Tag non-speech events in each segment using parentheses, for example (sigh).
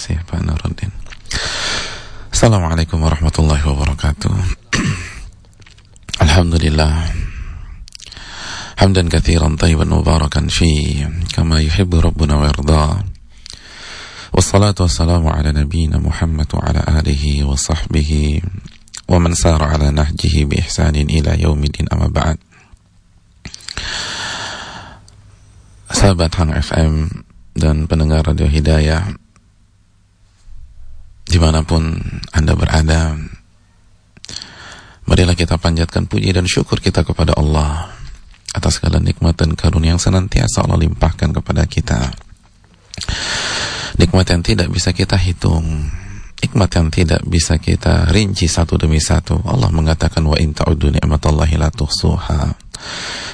kasih Pak Nuruddin. Assalamualaikum warahmatullahi wabarakatuh. (clears throat) Alhamdulillah. Hamdan kathiran tayyiban mubarakan fi kama yuhibbu rabbuna wa yarda. Wassalatu wassalamu ala nabiyyina Muhammad wa ala alihi wa sahbihi wa man sara ala nahjihi bi ihsanin ila yaumidin amma ba'd. Sahabat Hang FM dan pendengar Radio Hidayah di mana pun Anda berada marilah kita panjatkan puji dan syukur kita kepada Allah atas segala nikmat dan karunia yang senantiasa Allah limpahkan kepada kita. Nikmat yang tidak bisa kita hitung nikmat yang tidak bisa kita rinci satu demi satu. Allah mengatakan wa in ta'uddu ni'matallahi la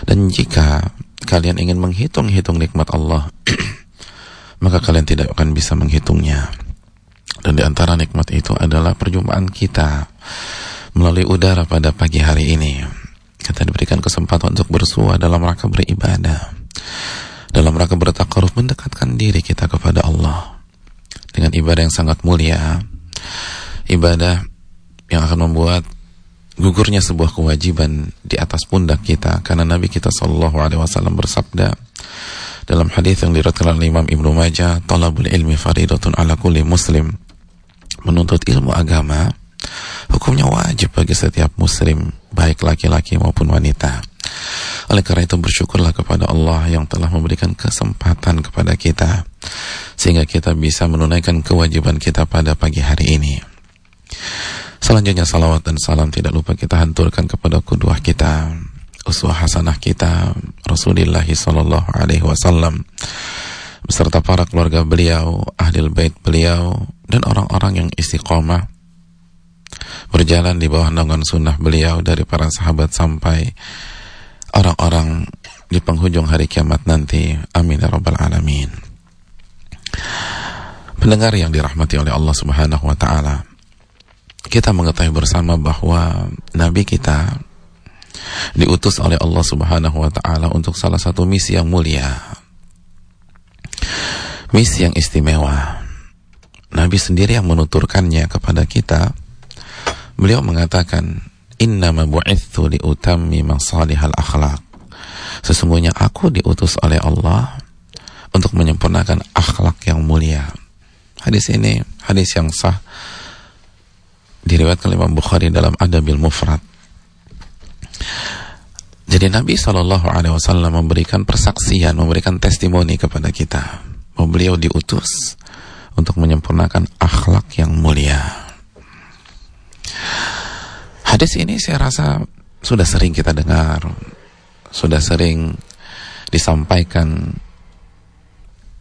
dan jika kalian ingin menghitung-hitung nikmat Allah (clears throat) maka kalian tidak akan bisa menghitungnya. Dan di antara nikmat itu adalah perjumpaan kita melalui udara pada pagi hari ini. Kita diberikan kesempatan untuk bersua dalam rangka beribadah. Dalam rangka bertakaruf mendekatkan diri kita kepada Allah. Dengan ibadah yang sangat mulia. Ibadah yang akan membuat gugurnya sebuah kewajiban di atas pundak kita karena Nabi kita Shallallahu Alaihi Wasallam bersabda dalam hadis yang diriwayatkan oleh Imam Ibnu Majah, talabul ilmi faridatun ala kulli muslim. Menuntut ilmu agama hukumnya wajib bagi setiap muslim, baik laki-laki maupun wanita. Oleh karena itu bersyukurlah kepada Allah yang telah memberikan kesempatan kepada kita sehingga kita bisa menunaikan kewajiban kita pada pagi hari ini. Selanjutnya salawat dan salam tidak lupa kita hanturkan kepada kedua kita uswah hasanah kita Rasulullah wasallam beserta para keluarga beliau, ahli bait beliau dan orang-orang yang istiqomah berjalan di bawah naungan sunnah beliau dari para sahabat sampai orang-orang di penghujung hari kiamat nanti. Amin ya rabbal alamin. Pendengar yang dirahmati oleh Allah Subhanahu wa taala. Kita mengetahui bersama bahwa nabi kita diutus oleh Allah Subhanahu wa taala untuk salah satu misi yang mulia. Misi yang istimewa. Nabi sendiri yang menuturkannya kepada kita. Beliau mengatakan, "Innama bu'itsu liutammi masalihal akhlak." Sesungguhnya aku diutus oleh Allah untuk menyempurnakan akhlak yang mulia. Hadis ini hadis yang sah diriwayatkan Imam Bukhari dalam Adabil Mufrad jadi Nabi Shallallahu Alaihi Wasallam memberikan persaksian, memberikan testimoni kepada kita bahwa beliau diutus untuk menyempurnakan akhlak yang mulia. Hadis ini saya rasa sudah sering kita dengar, sudah sering disampaikan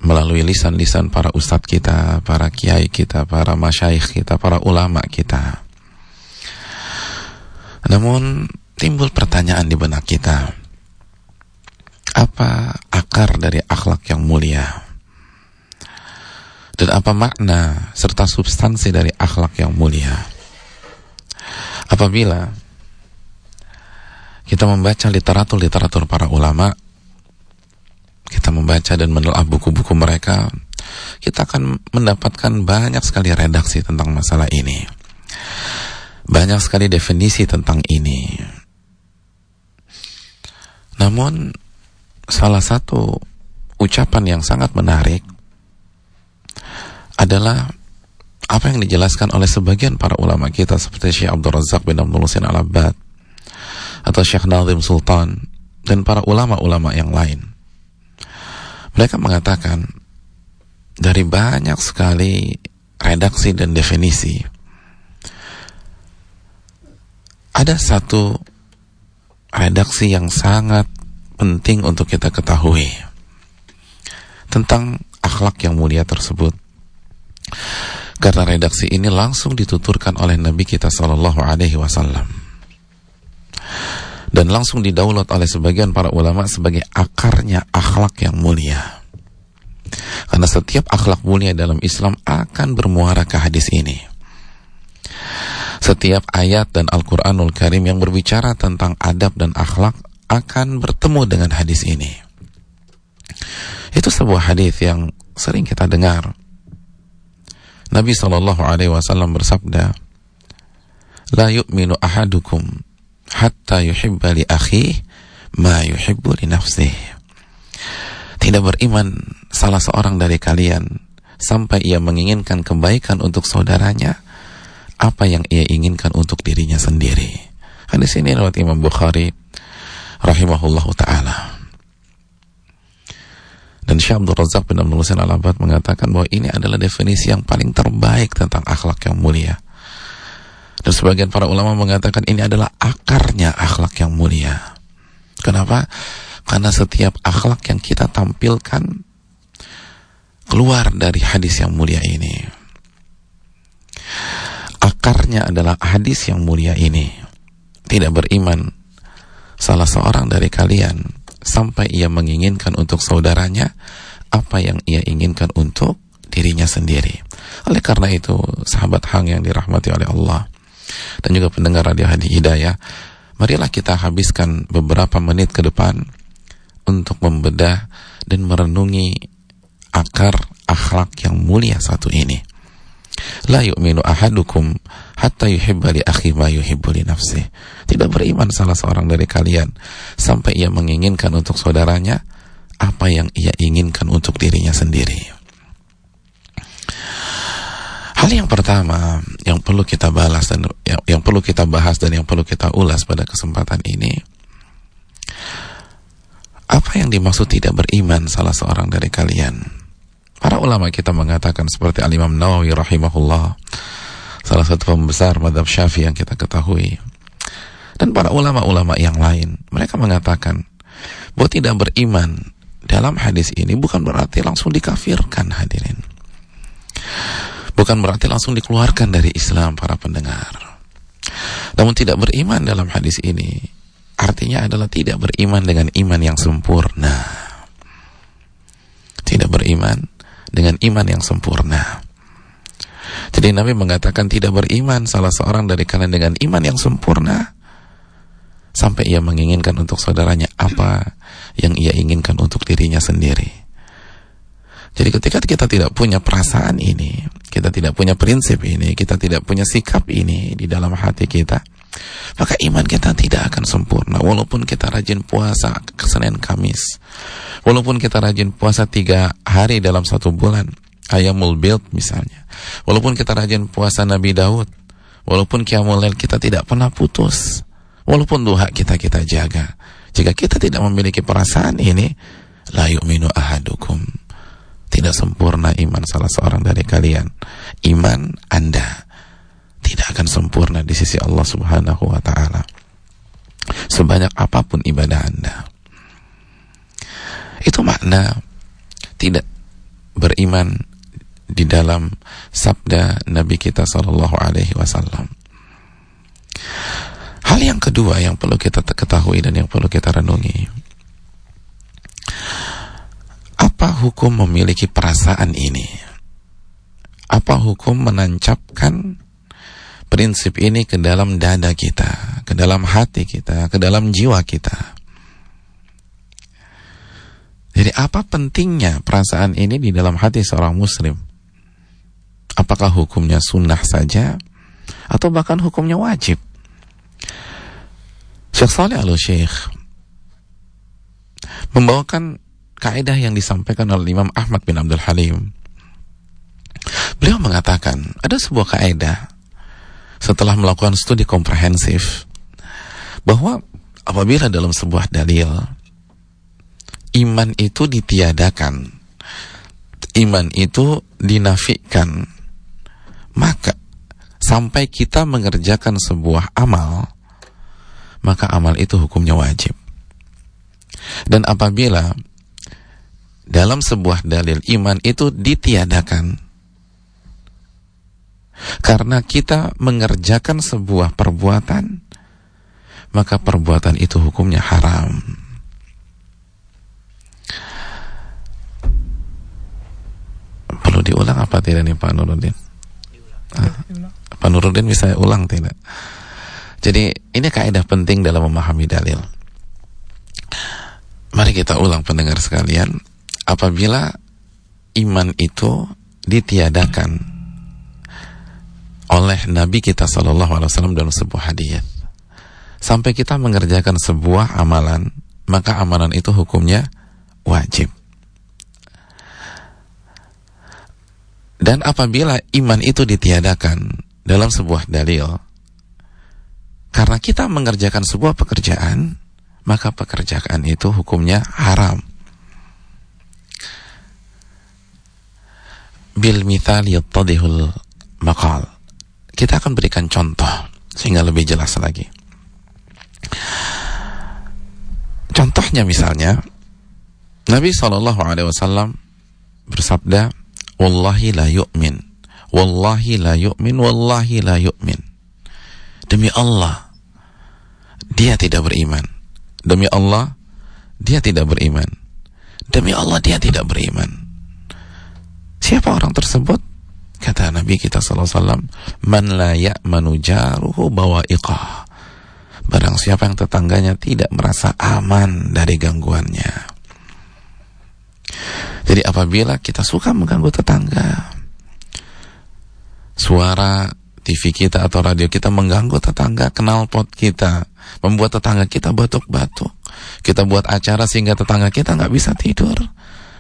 melalui lisan-lisan para ustadz kita, para kiai kita, para masyaikh kita, para ulama kita. Namun timbul pertanyaan di benak kita. Apa akar dari akhlak yang mulia? Dan apa makna serta substansi dari akhlak yang mulia? Apabila kita membaca literatur-literatur para ulama, kita membaca dan menelaah buku-buku mereka, kita akan mendapatkan banyak sekali redaksi tentang masalah ini. Banyak sekali definisi tentang ini namun salah satu ucapan yang sangat menarik adalah apa yang dijelaskan oleh sebagian para ulama kita seperti Syekh Abdul Razak bin Abdul Husain Al-Abbad atau Syekh Nazim Sultan dan para ulama-ulama yang lain. Mereka mengatakan dari banyak sekali redaksi dan definisi ada satu redaksi yang sangat penting untuk kita ketahui tentang akhlak yang mulia tersebut. Karena redaksi ini langsung dituturkan oleh Nabi kita Shallallahu Alaihi Wasallam dan langsung didaulat oleh sebagian para ulama sebagai akarnya akhlak yang mulia. Karena setiap akhlak mulia dalam Islam akan bermuara ke hadis ini setiap ayat dan Al-Quranul Karim yang berbicara tentang adab dan akhlak akan bertemu dengan hadis ini. Itu sebuah hadis yang sering kita dengar. Nabi Shallallahu Alaihi Wasallam bersabda, "La yu'minu ahadukum hatta yuhibba li akhi ma yuhibbu li nafsih." Tidak beriman salah seorang dari kalian sampai ia menginginkan kebaikan untuk saudaranya apa yang ia inginkan untuk dirinya sendiri. Hadis ini riwayat Imam Bukhari rahimahullahu taala. Dan Syekh Abdul Razak bin Abdul Husain Al-Abad mengatakan bahwa ini adalah definisi yang paling terbaik tentang akhlak yang mulia. Dan sebagian para ulama mengatakan ini adalah akarnya akhlak yang mulia. Kenapa? Karena setiap akhlak yang kita tampilkan keluar dari hadis yang mulia ini. Akarnya adalah hadis yang mulia ini. Tidak beriman salah seorang dari kalian sampai ia menginginkan untuk saudaranya apa yang ia inginkan untuk dirinya sendiri. Oleh karena itu, sahabat Hang yang dirahmati oleh Allah dan juga pendengar radio Hadi Hidayah, marilah kita habiskan beberapa menit ke depan untuk membedah dan merenungi akar akhlak yang mulia satu ini. La yu'minu ahadukum hatta yuhibba li akhi ma yuhibbu li nafsih. Tidak beriman salah seorang dari kalian sampai ia menginginkan untuk saudaranya apa yang ia inginkan untuk dirinya sendiri. Hal yang pertama yang perlu kita balas dan yang, yang perlu kita bahas dan yang perlu kita ulas pada kesempatan ini apa yang dimaksud tidak beriman salah seorang dari kalian? Para ulama kita mengatakan seperti Al-Imam Nawawi rahimahullah, salah satu pembesar madhab syafi'i yang kita ketahui. Dan para ulama-ulama yang lain, mereka mengatakan bahwa tidak beriman dalam hadis ini bukan berarti langsung dikafirkan hadirin. Bukan berarti langsung dikeluarkan dari Islam para pendengar. Namun tidak beriman dalam hadis ini artinya adalah tidak beriman dengan iman yang sempurna. Tidak beriman dengan iman yang sempurna. Jadi Nabi mengatakan tidak beriman salah seorang dari kalian dengan iman yang sempurna sampai ia menginginkan untuk saudaranya apa yang ia inginkan untuk dirinya sendiri. Jadi ketika kita tidak punya perasaan ini, kita tidak punya prinsip ini, kita tidak punya sikap ini di dalam hati kita, maka iman kita tidak akan sempurna. Walaupun kita rajin puasa Senin Kamis, walaupun kita rajin puasa tiga hari dalam satu bulan, ayamul build misalnya, walaupun kita rajin puasa Nabi Daud, walaupun kiamul kita tidak pernah putus, walaupun duha kita kita jaga, jika kita tidak memiliki perasaan ini, la yu'minu ahadukum. Tidak sempurna iman salah seorang dari kalian. Iman Anda tidak akan sempurna di sisi Allah Subhanahu wa taala. Sebanyak apa pun ibadah Anda. Itu makna tidak beriman di dalam sabda Nabi kita sallallahu alaihi wasallam. Hal yang kedua yang perlu kita ketahui dan yang perlu kita renungi apa hukum memiliki perasaan ini? Apa hukum menancapkan prinsip ini ke dalam dada kita, ke dalam hati kita, ke dalam jiwa kita? Jadi apa pentingnya perasaan ini di dalam hati seorang muslim? Apakah hukumnya sunnah saja atau bahkan hukumnya wajib? Syekh Saleh Al-Syekh membawakan kaidah yang disampaikan oleh Imam Ahmad bin Abdul Halim. Beliau mengatakan ada sebuah kaidah setelah melakukan studi komprehensif bahwa apabila dalam sebuah dalil iman itu ditiadakan, iman itu dinafikan, maka sampai kita mengerjakan sebuah amal, maka amal itu hukumnya wajib. Dan apabila dalam sebuah dalil iman itu ditiadakan karena kita mengerjakan sebuah perbuatan maka perbuatan itu hukumnya haram. Perlu diulang apa tidak nih Pak Nuruddin ah, Pak Nuruddin bisa ulang tidak? Jadi ini kaidah penting dalam memahami dalil. Mari kita ulang pendengar sekalian. Apabila iman itu ditiadakan oleh Nabi kita Shallallahu Alaihi Wasallam dalam sebuah hadis. Sampai kita mengerjakan sebuah amalan, maka amalan itu hukumnya wajib. Dan apabila iman itu ditiadakan dalam sebuah dalil, karena kita mengerjakan sebuah pekerjaan, maka pekerjaan itu hukumnya haram. Bil mithal yattadihul maqal. Kita akan berikan contoh sehingga lebih jelas lagi. Contohnya misalnya Nabi Shallallahu Alaihi Wasallam bersabda, "Wallahi la yu'min, wallahi la yu'min, wallahi la yu'min." Demi Allah, dia tidak beriman. Demi Allah, dia tidak beriman. Demi Allah, dia tidak beriman. Siapa orang tersebut? Kata Nabi kita SAW, Man la ya'manu jaruhu bawa'iqah. Barang siapa yang tetangganya tidak merasa aman dari gangguannya. Jadi apabila kita suka mengganggu tetangga, suara TV kita atau radio kita mengganggu tetangga, kenal pot kita, membuat tetangga kita batuk-batuk. Kita buat acara sehingga tetangga kita nggak bisa tidur.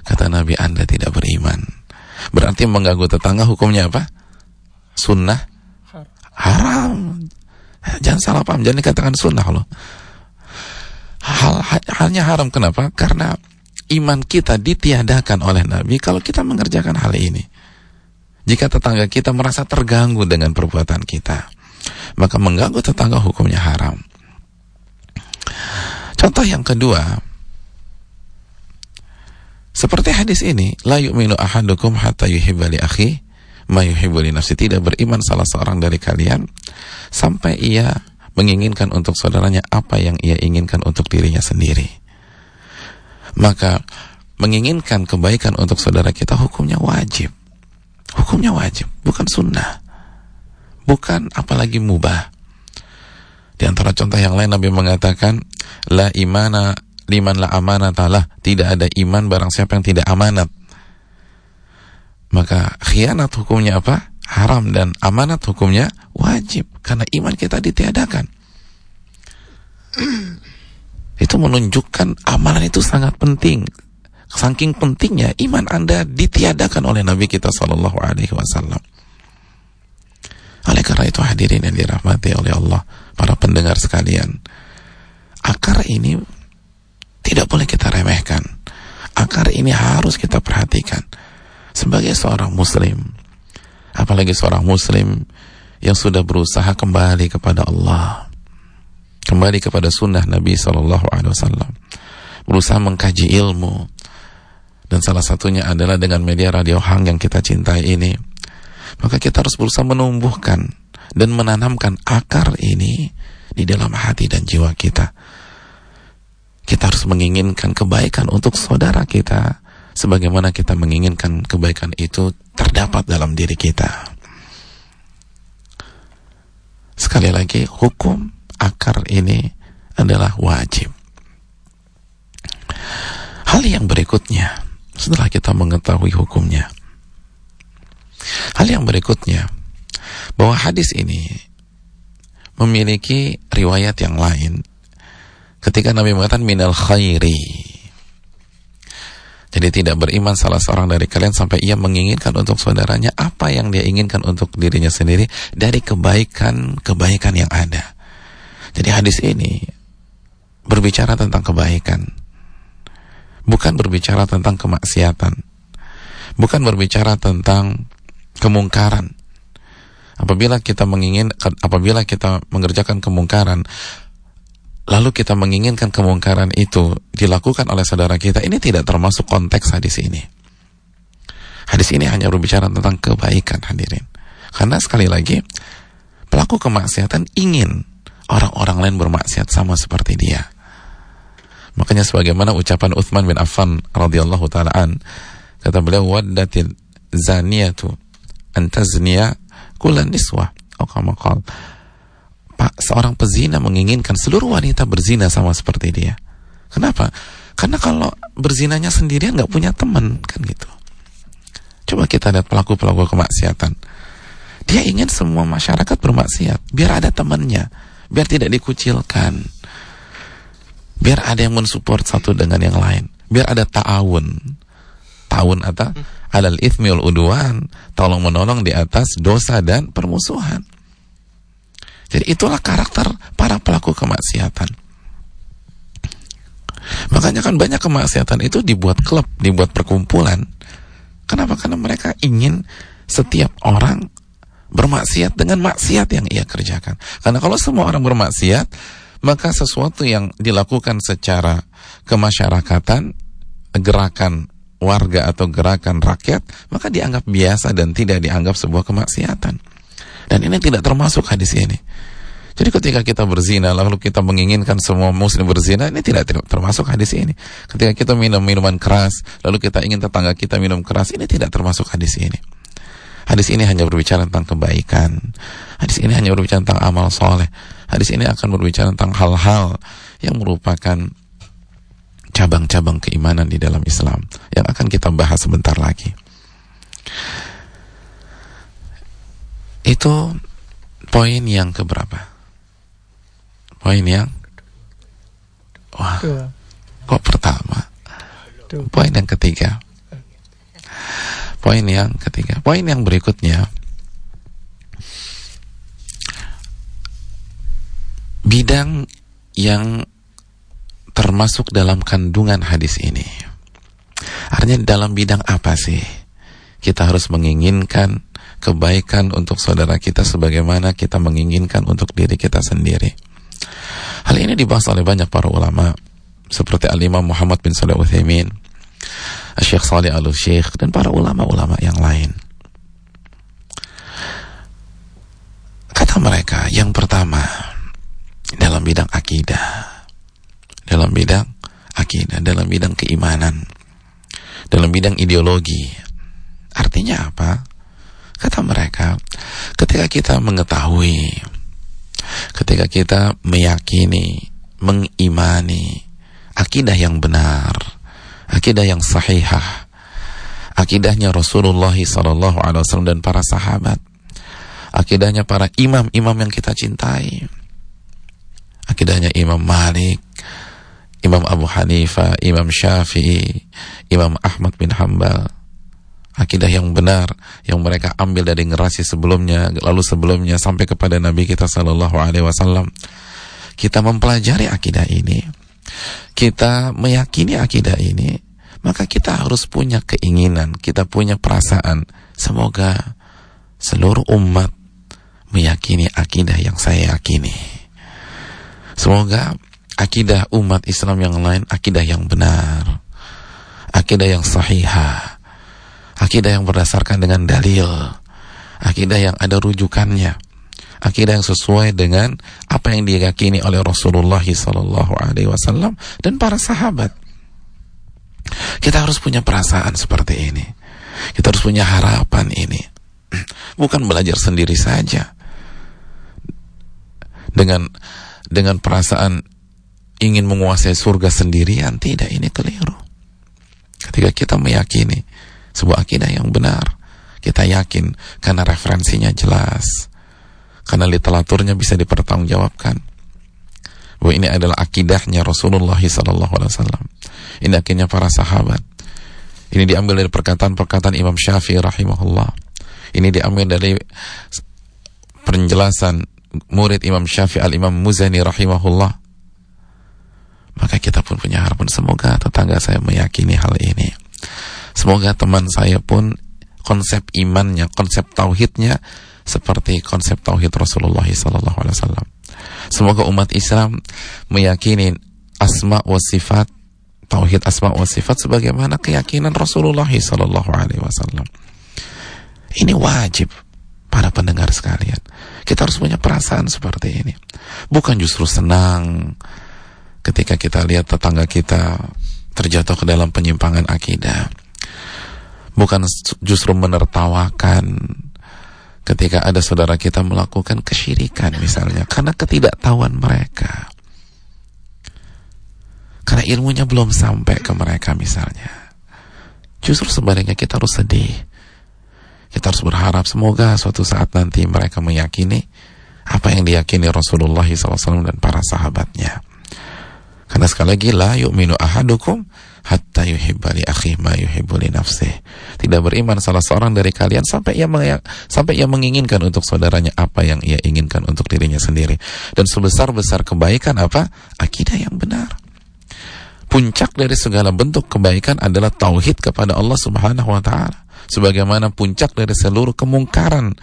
Kata Nabi, Anda tidak beriman. Berarti mengganggu tetangga hukumnya apa? Sunnah? Haram. Jangan salah paham, jangan dikatakan sunnah loh. Hal, halnya haram kenapa? Karena iman kita ditiadakan oleh Nabi kalau kita mengerjakan hal ini. Jika tetangga kita merasa terganggu dengan perbuatan kita, maka mengganggu tetangga hukumnya haram. Contoh yang kedua, seperti hadis ini, la yu'minu ahadukum hatta yuhibba li akhi ma yuhibbu li nafsi. Tidak beriman salah seorang dari kalian sampai ia menginginkan untuk saudaranya apa yang ia inginkan untuk dirinya sendiri. Maka menginginkan kebaikan untuk saudara kita hukumnya wajib. Hukumnya wajib, bukan sunnah. Bukan apalagi mubah. Di antara contoh yang lain Nabi mengatakan la imana liman la amanat lah tidak ada iman barang siapa yang tidak amanat. Maka khianat hukumnya apa? Haram dan amanat hukumnya wajib karena iman kita ditiadakan. (clears throat) itu menunjukkan amalan itu sangat penting. Saking pentingnya iman Anda ditiadakan oleh Nabi kita Shallallahu Alaihi Wasallam. Oleh karena itu hadirin yang dirahmati oleh Allah, para pendengar sekalian, akar ini tidak boleh kita remehkan. Akar ini harus kita perhatikan sebagai seorang muslim. Apalagi seorang muslim yang sudah berusaha kembali kepada Allah. Kembali kepada sunnah Nabi Shallallahu Alaihi Wasallam. Berusaha mengkaji ilmu, dan salah satunya adalah dengan media radio Hang yang kita cintai ini maka kita harus berusaha menumbuhkan dan menanamkan akar ini di dalam hati dan jiwa kita kita harus menginginkan kebaikan untuk saudara kita. Sebagaimana kita menginginkan kebaikan itu terdapat dalam diri kita. Sekali lagi hukum akar ini adalah wajib. Hal yang berikutnya setelah kita mengetahui hukumnya. Hal yang berikutnya, bahwa hadis ini memiliki riwayat yang lain ketika Nabi mengatakan minal khairi. Jadi tidak beriman salah seorang dari kalian sampai ia menginginkan untuk saudaranya apa yang dia inginkan untuk dirinya sendiri dari kebaikan-kebaikan yang ada. Jadi hadis ini berbicara tentang kebaikan bukan berbicara tentang kemaksiatan, bukan berbicara tentang kemungkaran. Apabila kita mengingin, apabila kita mengerjakan kemungkaran, lalu kita menginginkan kemungkaran itu dilakukan oleh saudara kita, ini tidak termasuk konteks hadis ini. Hadis ini hanya berbicara tentang kebaikan hadirin. Karena sekali lagi, pelaku kemaksiatan ingin orang-orang lain bermaksiat sama seperti dia. Makanya sebagaimana ucapan Uthman bin Affan radhiyallahu taala an kata beliau waddatil zaniyatu antazniya kulan niswa oh Pak seorang pezina menginginkan seluruh wanita berzina sama seperti dia. Kenapa? Karena kalau berzinanya sendirian nggak punya teman kan gitu. Coba kita lihat pelaku-pelaku kemaksiatan. Dia ingin semua masyarakat bermaksiat, biar ada temannya, biar tidak dikucilkan. Biar ada yang mensupport satu dengan yang lain, biar ada ta'awun. Ta'awun atau alal ithmi udwan, tolong menolong di atas dosa dan permusuhan. Jadi itulah karakter para pelaku kemaksiatan. Makanya kan banyak kemaksiatan itu dibuat klub, dibuat perkumpulan. Kenapa? Karena mereka ingin setiap orang bermaksiat dengan maksiat yang ia kerjakan. Karena kalau semua orang bermaksiat, maka sesuatu yang dilakukan secara kemasyarakatan, gerakan warga atau gerakan rakyat, maka dianggap biasa dan tidak dianggap sebuah kemaksiatan. Dan ini tidak termasuk hadis ini. Jadi ketika kita berzina lalu kita menginginkan semua muslim berzina ini tidak termasuk hadis ini. Ketika kita minum minuman keras lalu kita ingin tetangga kita minum keras ini tidak termasuk hadis ini. Hadis ini hanya berbicara tentang kebaikan. Hadis ini hanya berbicara tentang amal soleh. Hadis ini akan berbicara tentang hal-hal yang merupakan cabang-cabang keimanan di dalam Islam yang akan kita bahas sebentar lagi. Itu poin yang keberapa? Poin yang Wah, kok pertama? Poin yang ketiga. Poin yang ketiga. Poin yang berikutnya. Bidang yang termasuk dalam kandungan hadis ini. Artinya dalam bidang apa sih? Kita harus menginginkan kebaikan untuk saudara kita sebagaimana kita menginginkan untuk diri kita sendiri. Hal ini dibahas oleh banyak para ulama seperti Al-Imam Muhammad bin Salih Uthaymin, Syekh Salih Al-Syekh dan para ulama-ulama yang lain. Kata mereka, yang pertama dalam bidang akidah, dalam bidang akidah, dalam bidang keimanan, dalam bidang ideologi. Artinya apa? Kata mereka, ketika kita mengetahui ketika kita meyakini, mengimani akidah yang benar, akidah yang sahihah, akidahnya Rasulullah wasallam dan para sahabat, akidahnya para imam-imam yang kita cintai, akidahnya Imam Malik, Imam Abu Hanifah, Imam Syafi'i, Imam Ahmad bin Hambal, akidah yang benar yang mereka ambil dari generasi sebelumnya lalu sebelumnya sampai kepada Nabi kita Shallallahu Alaihi Wasallam. Kita mempelajari akidah ini. Kita meyakini akidah ini maka kita harus punya keinginan kita punya perasaan. Semoga seluruh umat meyakini akidah yang saya yakini. Semoga akidah umat Islam yang lain akidah yang benar akidah yang sahihah Akidah yang berdasarkan dengan dalil. Akidah yang ada rujukannya. Akidah yang sesuai dengan apa yang diyakini oleh Rasulullah sallallahu dan para sahabat. Kita harus punya perasaan seperti ini. Kita harus punya harapan ini. (clears throat) Bukan belajar sendiri saja. Dengan dengan perasaan ingin menguasai surga sendirian, tidak ini keliru. Ketika kita meyakini sebuah akidah yang benar. Kita yakin karena referensinya jelas. Karena literaturnya bisa dipertanggungjawabkan. Bahwa ini adalah akidahnya Rasulullah SAW. Ini akidahnya para sahabat. Ini diambil dari perkataan-perkataan Imam Syafi'i rahimahullah. Ini diambil dari penjelasan murid Imam Syafi'i al-Imam Muzani rahimahullah. Maka kita pun punya harapan semoga tetangga saya meyakini hal ini. Semoga teman saya pun konsep imannya, konsep tauhidnya seperti konsep tauhid Rasulullah wasallam. Semoga umat Islam meyakini asma wa sifat tauhid asma wa sifat sebagaimana keyakinan Rasulullah wasallam. Ini wajib para pendengar sekalian. Kita harus punya perasaan seperti ini. Bukan justru senang ketika kita lihat tetangga kita terjatuh ke dalam penyimpangan akidah bukan justru menertawakan ketika ada saudara kita melakukan kesyirikan misalnya karena ketidaktahuan mereka. Karena ilmunya belum sampai ke mereka misalnya. Justru sebaliknya kita harus sedih. Kita harus berharap semoga suatu saat nanti mereka meyakini apa yang diyakini Rasulullah SAW dan para sahabatnya. Karena sekali lagi la yu'minu ahadukum hatta yuhibba li akhi ma yuhibbu li nafsih. Tidak beriman salah seorang dari kalian sampai ia sampai ia menginginkan untuk saudaranya apa yang ia inginkan untuk dirinya sendiri. Dan sebesar-besar kebaikan apa? Akidah yang benar. Puncak dari segala bentuk kebaikan adalah tauhid kepada Allah Subhanahu wa taala sebagaimana puncak dari seluruh kemungkaran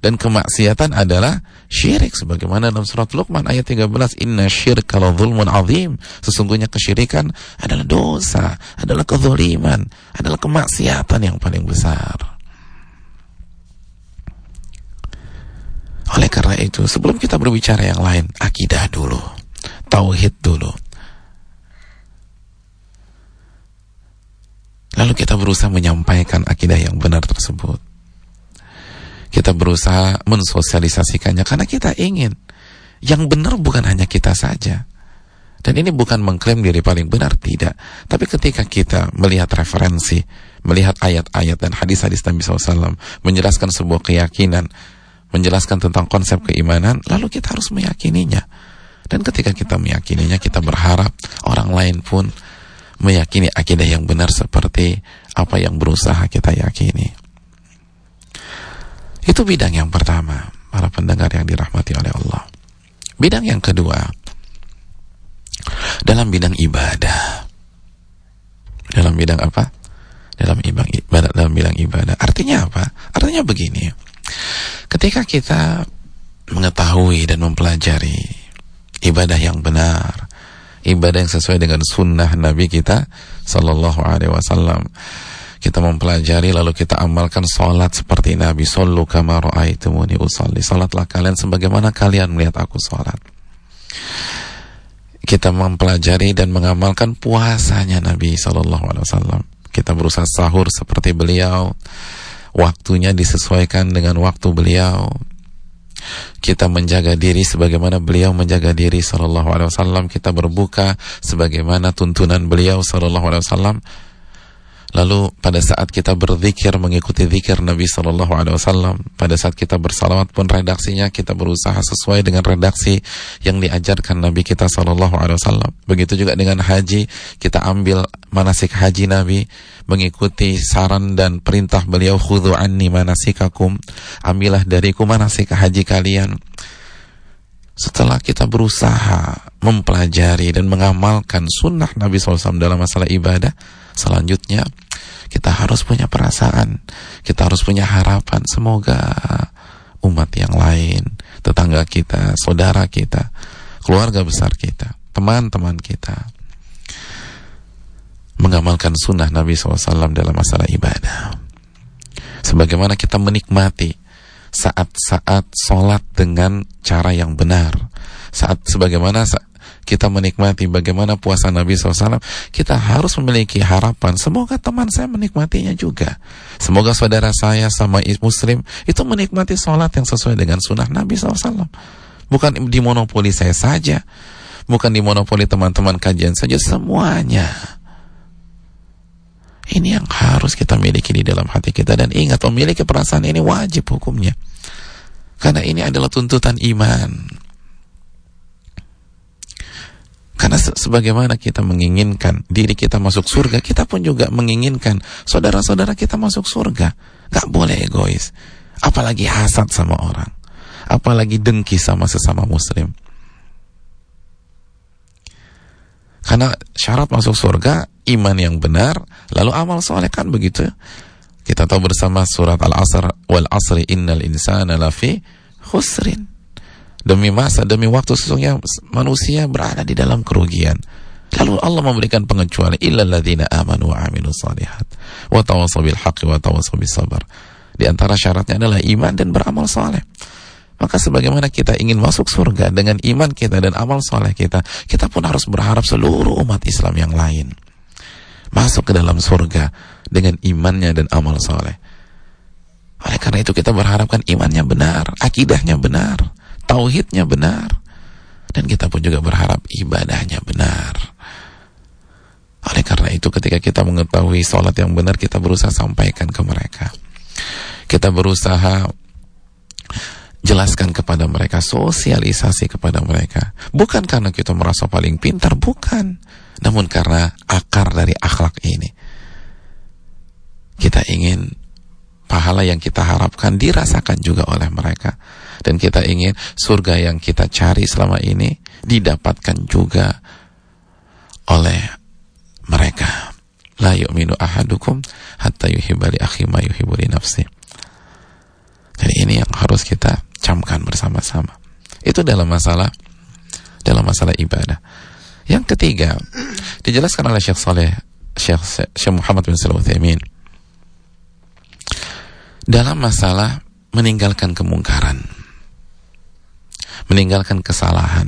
dan kemaksiatan adalah syirik. Sebagaimana dalam surat Luqman ayat 13 inna syirka la zulmun azim. Sesungguhnya kesyirikan adalah dosa adalah kezaliman adalah kemaksiatan yang paling besar. Oleh karena itu sebelum kita berbicara yang lain akidah dulu tauhid dulu. Lalu kita berusaha menyampaikan akidah yang benar tersebut. Kita berusaha mensosialisasikannya karena kita ingin yang benar bukan hanya kita saja. Dan ini bukan mengklaim diri paling benar, tidak. Tapi ketika kita melihat referensi, melihat ayat-ayat dan hadis-hadis Nabi SAW, menjelaskan sebuah keyakinan, menjelaskan tentang konsep keimanan, lalu kita harus meyakininya. Dan ketika kita meyakininya, kita berharap orang lain pun meyakini akidah yang benar seperti apa yang berusaha kita yakini. Itu bidang yang pertama, para pendengar yang dirahmati oleh Allah. Bidang yang kedua, dalam bidang ibadah. Dalam bidang apa? Dalam bidang ibadah, dalam bidang ibadah. Artinya apa? Artinya begini. Ketika kita mengetahui dan mempelajari ibadah yang benar, ibadah yang sesuai dengan sunnah Nabi kita Sallallahu Alaihi Wasallam. Kita mempelajari lalu kita amalkan sholat seperti Nabi Sallu kama ra'aitumuni usalli. Sholatlah kalian sebagaimana kalian melihat aku sholat. Kita mempelajari dan mengamalkan puasanya Nabi Sallallahu Alaihi Wasallam. Kita berusaha sahur seperti beliau. Waktunya disesuaikan dengan waktu beliau kita menjaga diri sebagaimana beliau menjaga diri sallallahu alaihi wasallam kita berbuka sebagaimana tuntunan beliau sallallahu alaihi wasallam Lalu pada saat kita berzikir mengikuti zikir Nabi Shallallahu Alaihi Wasallam, pada saat kita bersalawat pun redaksinya kita berusaha sesuai dengan redaksi yang diajarkan Nabi kita Shallallahu Alaihi Wasallam. Begitu juga dengan haji, kita ambil manasik haji Nabi, mengikuti saran dan perintah beliau khudhu anni manasikakum, ambillah dariku manasik haji kalian. Setelah kita berusaha mempelajari dan mengamalkan sunnah Nabi SAW dalam masalah ibadah, selanjutnya kita harus punya perasaan, kita harus punya harapan. Semoga umat yang lain, tetangga kita, saudara kita, keluarga besar kita, teman-teman kita, mengamalkan sunnah Nabi SAW dalam masalah ibadah. Sebagaimana kita menikmati saat-saat sholat dengan cara yang benar. Saat sebagaimana kita menikmati bagaimana puasa Nabi SAW, kita harus memiliki harapan. Semoga teman saya menikmatinya juga. Semoga saudara saya sama muslim itu menikmati sholat yang sesuai dengan sunnah Nabi SAW. Bukan di monopoli saya saja. Bukan di monopoli teman-teman kajian saja. Semuanya. Ini yang harus kita miliki di dalam hati kita. Dan ingat, memiliki perasaan ini wajib hukumnya. Karena ini adalah tuntutan iman. Karena se sebagaimana kita menginginkan diri kita masuk surga, kita pun juga menginginkan saudara-saudara kita masuk surga. Gak boleh egois. Apalagi hasad sama orang. Apalagi dengki sama sesama muslim. Karena syarat masuk surga, iman yang benar, lalu amal soleh kan begitu. Kita tahu bersama surat Al-Asr, wal asri innal insana lafi khusrin demi masa, demi waktu sesungguhnya manusia berada di dalam kerugian. Lalu Allah memberikan pengecualian illal ladzina amanu wa amilus salihat wa tawassaw bil haqqi wa tawassaw bis. Di antara syaratnya adalah iman dan beramal saleh. Maka sebagaimana kita ingin masuk surga dengan iman kita dan amal soleh kita, kita pun harus berharap seluruh umat Islam yang lain masuk ke dalam surga dengan imannya dan amal soleh. Oleh karena itu kita berharapkan imannya benar, akidahnya benar tauhidnya benar dan kita pun juga berharap ibadahnya benar. Oleh karena itu ketika kita mengetahui sholat yang benar kita berusaha sampaikan ke mereka. Kita berusaha jelaskan kepada mereka, sosialisasi kepada mereka. Bukan karena kita merasa paling pintar, bukan. Namun karena akar dari akhlak ini. Kita ingin pahala yang kita harapkan dirasakan juga oleh mereka. Dan kita ingin surga yang kita cari selama ini didapatkan juga oleh mereka. La yu'minu ahadukum hatta yuhibali akhi ma yuhibuli nafsi. Jadi ini yang harus kita camkan bersama-sama. Itu dalam masalah dalam masalah ibadah. Yang ketiga, dijelaskan oleh Syekh Saleh Syekh, Syekh Muhammad bin Salah Uthaymin dalam masalah meninggalkan kemungkaran, meninggalkan kesalahan,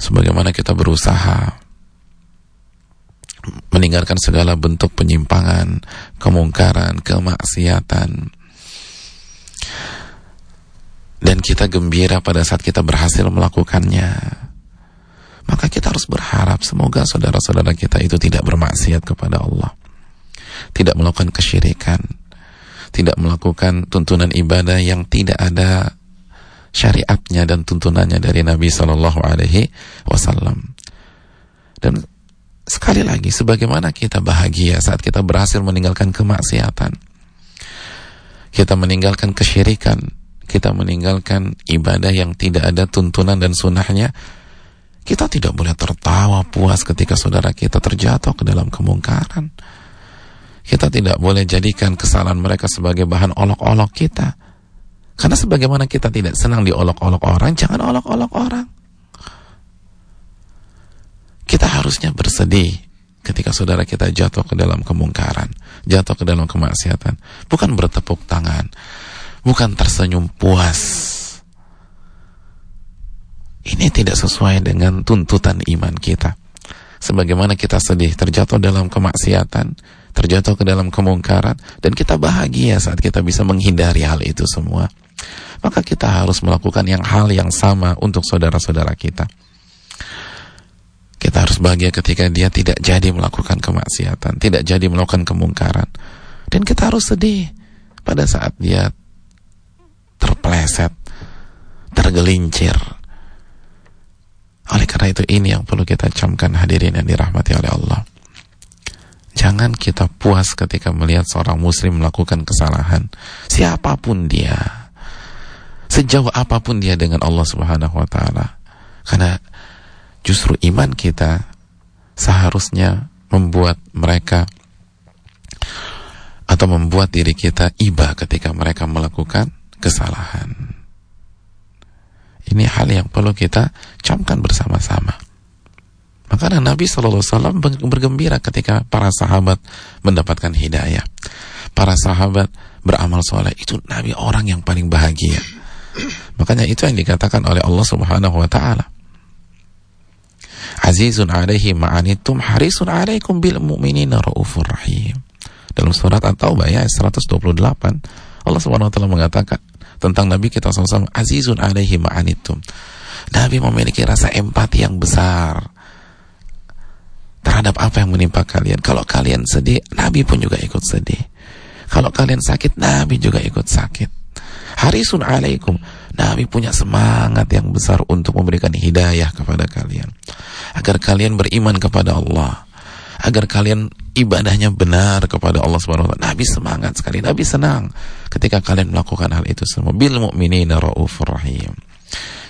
sebagaimana kita berusaha meninggalkan segala bentuk penyimpangan, kemungkaran, kemaksiatan, dan kita gembira pada saat kita berhasil melakukannya, maka kita harus berharap semoga saudara-saudara kita itu tidak bermaksiat kepada Allah, tidak melakukan kesyirikan, tidak melakukan tuntunan ibadah yang tidak ada syariatnya dan tuntunannya dari Nabi Shallallahu Alaihi Wasallam. Dan sekali lagi, sebagaimana kita bahagia saat kita berhasil meninggalkan kemaksiatan, kita meninggalkan kesyirikan, kita meninggalkan ibadah yang tidak ada tuntunan dan sunnahnya, kita tidak boleh tertawa puas ketika saudara kita terjatuh ke dalam kemungkaran. Kita tidak boleh jadikan kesalahan mereka sebagai bahan olok-olok kita. Karena sebagaimana kita tidak senang diolok-olok orang, jangan olok-olok orang. Kita harusnya bersedih ketika saudara kita jatuh ke dalam kemungkaran, jatuh ke dalam kemaksiatan. Bukan bertepuk tangan, bukan tersenyum puas. Ini tidak sesuai dengan tuntutan iman kita. Sebagaimana kita sedih terjatuh dalam kemaksiatan, terjatuh ke dalam kemungkaran, dan kita bahagia saat kita bisa menghindari hal itu semua. Maka kita harus melakukan yang hal yang sama untuk saudara-saudara kita. Kita harus bahagia ketika dia tidak jadi melakukan kemaksiatan, tidak jadi melakukan kemungkaran. Dan kita harus sedih pada saat dia terpleset, tergelincir. Oleh karena itu ini yang perlu kita camkan hadirin yang dirahmati oleh Allah. Jangan kita puas ketika melihat seorang muslim melakukan kesalahan. Siapa pun dia. Sejauh apa pun dia dengan Allah Subhanahu wa taala. Karena justru iman kita seharusnya membuat mereka atau membuat diri kita iba ketika mereka melakukan kesalahan. Ini hal yang perlu kita camkan bersama-sama. Maka Nabi SAW bergembira ketika para sahabat mendapatkan hidayah. Para sahabat beramal soleh. Itu Nabi orang yang paling bahagia. Makanya itu yang dikatakan oleh Allah Subhanahu wa taala. Azizun alaihi ma'anitum harisun alaikum bil mu'minina raufur rahim. Dalam surat At-Taubah ya 128 Allah taala mengatakan tentang Nabi kita SAW azizun alaihi ma'anitum. Nabi memiliki rasa empati yang besar terhadap apa yang menimpa kalian. Kalau kalian sedih, Nabi pun juga ikut sedih. Kalau kalian sakit, Nabi juga ikut sakit. Harisun alaikum. Nabi punya semangat yang besar untuk memberikan hidayah kepada kalian. Agar kalian beriman kepada Allah. Agar kalian ibadahnya benar kepada Allah Subhanahu wa taala. Nabi semangat sekali, Nabi senang ketika kalian melakukan hal itu semua. Bil mu'minina raufur rahim.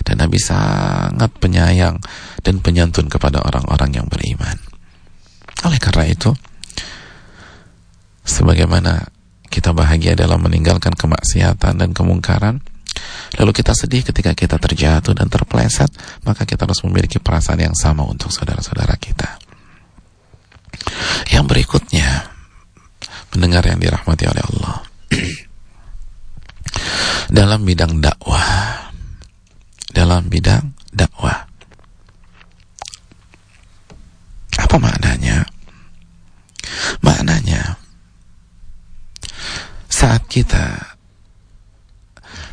Dan Nabi sangat penyayang dan penyantun kepada orang-orang yang beriman. Oleh karena itu, sebagaimana kita bahagia dalam meninggalkan kemaksiatan dan kemungkaran, lalu kita sedih ketika kita terjatuh dan terpleset, maka kita harus memiliki perasaan yang sama untuk saudara-saudara kita. Yang berikutnya, mendengar yang dirahmati oleh Allah. (clears throat) dalam bidang dakwah. Dalam bidang dakwah. Apa maknanya? Maknanya saat kita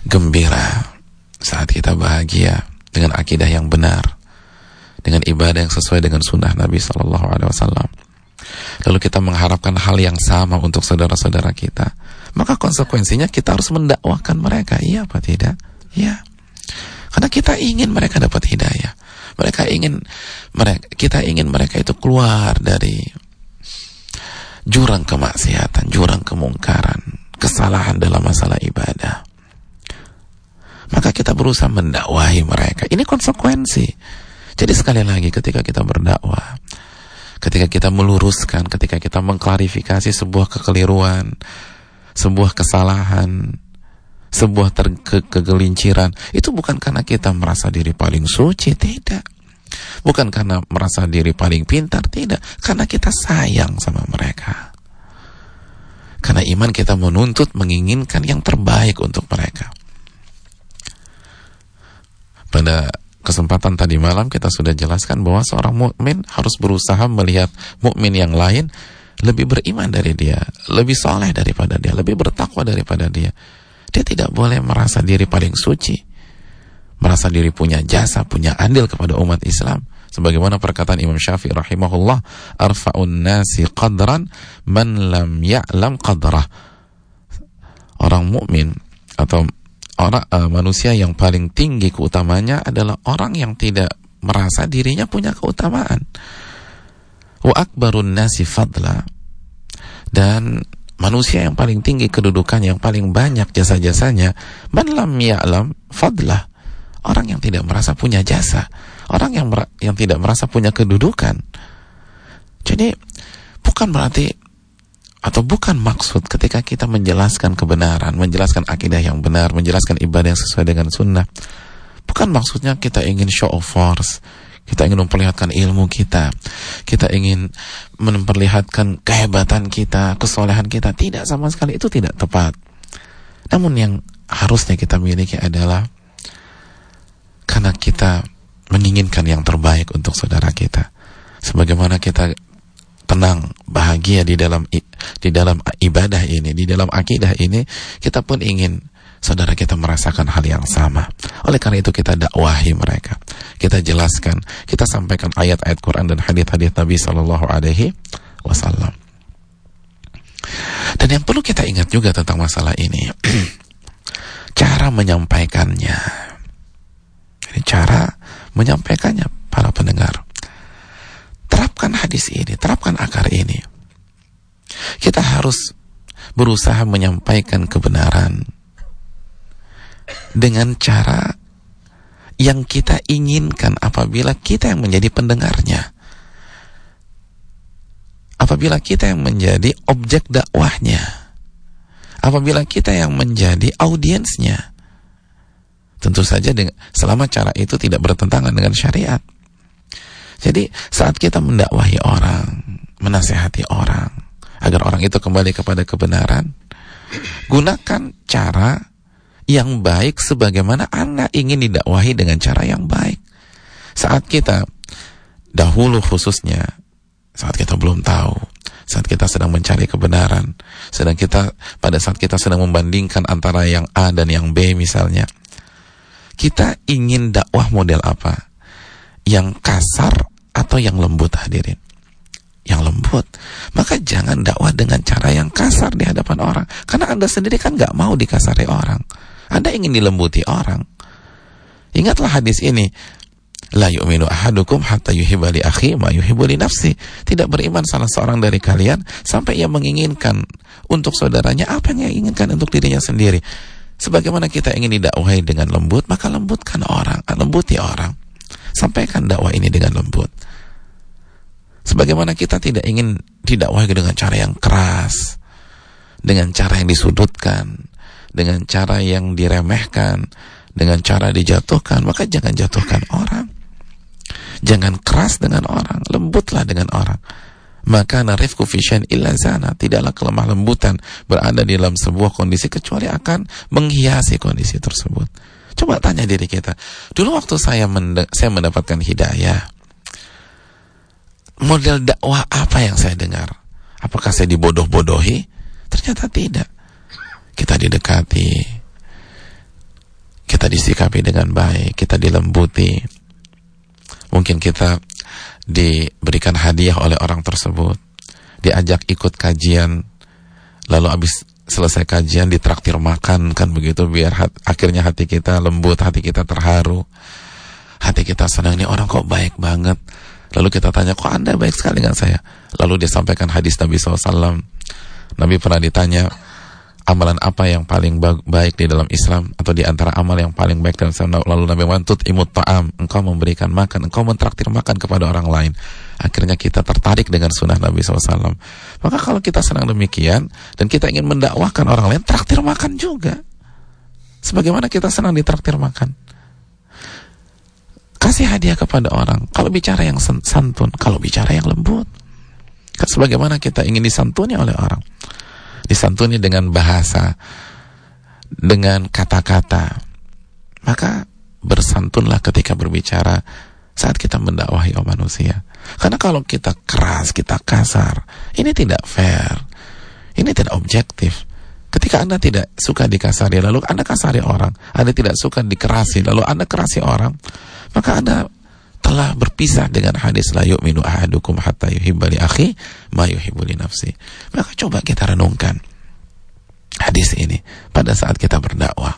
gembira, saat kita bahagia dengan akidah yang benar, dengan ibadah yang sesuai dengan sunnah Nabi Shallallahu Alaihi Wasallam, lalu kita mengharapkan hal yang sama untuk saudara-saudara kita, maka konsekuensinya kita harus mendakwakan mereka. Iya apa tidak? Iya. Karena kita ingin mereka dapat hidayah. Mereka ingin mereka kita ingin mereka itu keluar dari jurang kemaksiatan, jurang kemungkaran, kesalahan dalam masalah ibadah. Maka kita berusaha mendakwahi mereka. Ini konsekuensi. Jadi sekali lagi ketika kita berdakwah, ketika kita meluruskan, ketika kita mengklarifikasi sebuah kekeliruan, sebuah kesalahan, sebuah ke kegelinciran, itu bukan karena kita merasa diri paling suci, tidak. Bukan karena merasa diri paling pintar, tidak. Karena kita sayang sama mereka. Karena iman kita menuntut, menginginkan yang terbaik untuk mereka. Pada kesempatan tadi malam kita sudah jelaskan bahwa seorang mukmin harus berusaha melihat mukmin yang lain lebih beriman dari dia, lebih soleh daripada dia, lebih bertakwa daripada dia. Dia tidak boleh merasa diri paling suci, merasa diri punya jasa, punya andil kepada umat Islam. Sebagaimana perkataan Imam Syafi'i rahimahullah, arfa'un nasi qadran man lam ya'lam qadrah. Orang mukmin atau orang uh, manusia yang paling tinggi keutamanya adalah orang yang tidak merasa dirinya punya keutamaan. Wa akbarun nasi fadla. Dan manusia yang paling tinggi kedudukannya yang paling banyak jasa-jasanya man lam ya'lam fadlah. Orang yang tidak merasa punya jasa. Orang yang yang tidak merasa punya kedudukan. Jadi bukan berarti atau bukan maksud ketika kita menjelaskan kebenaran, menjelaskan akidah yang benar, menjelaskan ibadah yang sesuai dengan sunnah. Bukan maksudnya kita ingin show of force, kita ingin memperlihatkan ilmu kita, kita ingin memperlihatkan kehebatan kita, kesolehan kita. Tidak sama sekali itu tidak tepat. Namun yang harusnya kita miliki adalah karena kita menginginkan yang terbaik untuk saudara kita. Sebagaimana kita tenang, bahagia di dalam di dalam ibadah ini, di dalam akidah ini, kita pun ingin saudara kita merasakan hal yang sama. Oleh karena itu kita dakwahi mereka. Kita jelaskan, kita sampaikan ayat-ayat Quran dan hadis-hadis Nabi Shallallahu alaihi wasallam. Dan yang perlu kita ingat juga tentang masalah ini, (clears throat) cara menyampaikannya. Ini cara menyampaikannya para pendengar. Terapkan hadis ini, terapkan akar ini. Kita harus berusaha menyampaikan kebenaran dengan cara yang kita inginkan apabila kita yang menjadi pendengarnya. Apabila kita yang menjadi objek dakwahnya. Apabila kita yang menjadi audiensnya. Tentu saja dengan, selama cara itu tidak bertentangan dengan syariat. Jadi saat kita mendakwahi orang, menasehati orang, agar orang itu kembali kepada kebenaran, gunakan cara yang baik sebagaimana Anda ingin didakwahi dengan cara yang baik. Saat kita dahulu khususnya, saat kita belum tahu, saat kita sedang mencari kebenaran, sedang kita pada saat kita sedang membandingkan antara yang A dan yang B misalnya, kita ingin dakwah model apa? Yang kasar atau yang lembut hadirin? Yang lembut. Maka jangan dakwah dengan cara yang kasar di hadapan orang. Karena anda sendiri kan nggak mau dikasari orang. Anda ingin dilembuti orang. Ingatlah hadis ini. La yu'minu ahadukum hatta yuhibba li akhi ma yuhibbu li nafsi. Tidak beriman salah seorang dari kalian sampai ia menginginkan untuk saudaranya apa yang ia inginkan untuk dirinya sendiri. Sebagaimana kita ingin didakwahi dengan lembut maka lembutkan orang lembuti orang Sampaikan dakwah ini dengan lembut. Sebagaimana kita tidak ingin didakwahi dengan cara yang keras, dengan cara yang disudutkan, dengan cara yang diremehkan, dengan cara dijatuhkan, maka jangan jatuhkan orang. Jangan keras dengan orang, lembutlah dengan orang. Maka narifku fisyan illa zana, tidaklah kelemah lembutan berada di dalam sebuah kondisi kecuali akan menghiasi kondisi tersebut. Coba tanya diri kita. Dulu waktu saya saya mendapatkan hidayah, model dakwah apa yang saya dengar? Apakah saya dibodoh-bodohi? Ternyata tidak. Kita didekati, kita disikapi dengan baik, kita dilembuti. Mungkin kita diberikan hadiah oleh orang tersebut. diajak ikut kajian, lalu habis selesai kajian ditraktir makan kan begitu biar hat, akhirnya hati kita lembut, hati kita terharu. Hati kita senang ini orang kok baik banget. Lalu kita tanya, kok anda baik sekali dengan saya? Lalu dia sampaikan hadis Nabi SAW. Nabi pernah ditanya, amalan apa yang paling baik di dalam Islam atau di antara amal yang paling baik dalam Islam lalu Nabi Wantut imut ta'am engkau memberikan makan engkau mentraktir makan kepada orang lain. Akhirnya kita tertarik dengan sunnah Nabi SAW maka kalau kita senang demikian dan kita ingin mendakwahkan orang lain traktir makan juga. Sebagaimana kita senang ditraktir makan. Kasih hadiah kepada orang. Kalau bicara yang santun kalau bicara yang lembut. Sebagaimana kita ingin disantuni oleh orang disantuni dengan bahasa, dengan kata-kata. Maka bersantunlah ketika berbicara saat kita mendakwahi orang manusia. Karena kalau kita keras, kita kasar, ini tidak fair. Ini tidak objektif. Ketika Anda tidak suka dikasari, lalu Anda kasari orang, Anda tidak suka dikerasi, lalu Anda kerasi orang, maka Anda telah berpisah dengan hadis la yu'minu ahadukum hatta yuhibba li akhi ma yuhibbu li nafsi. Maka coba kita renungkan hadis ini pada saat kita berdakwah.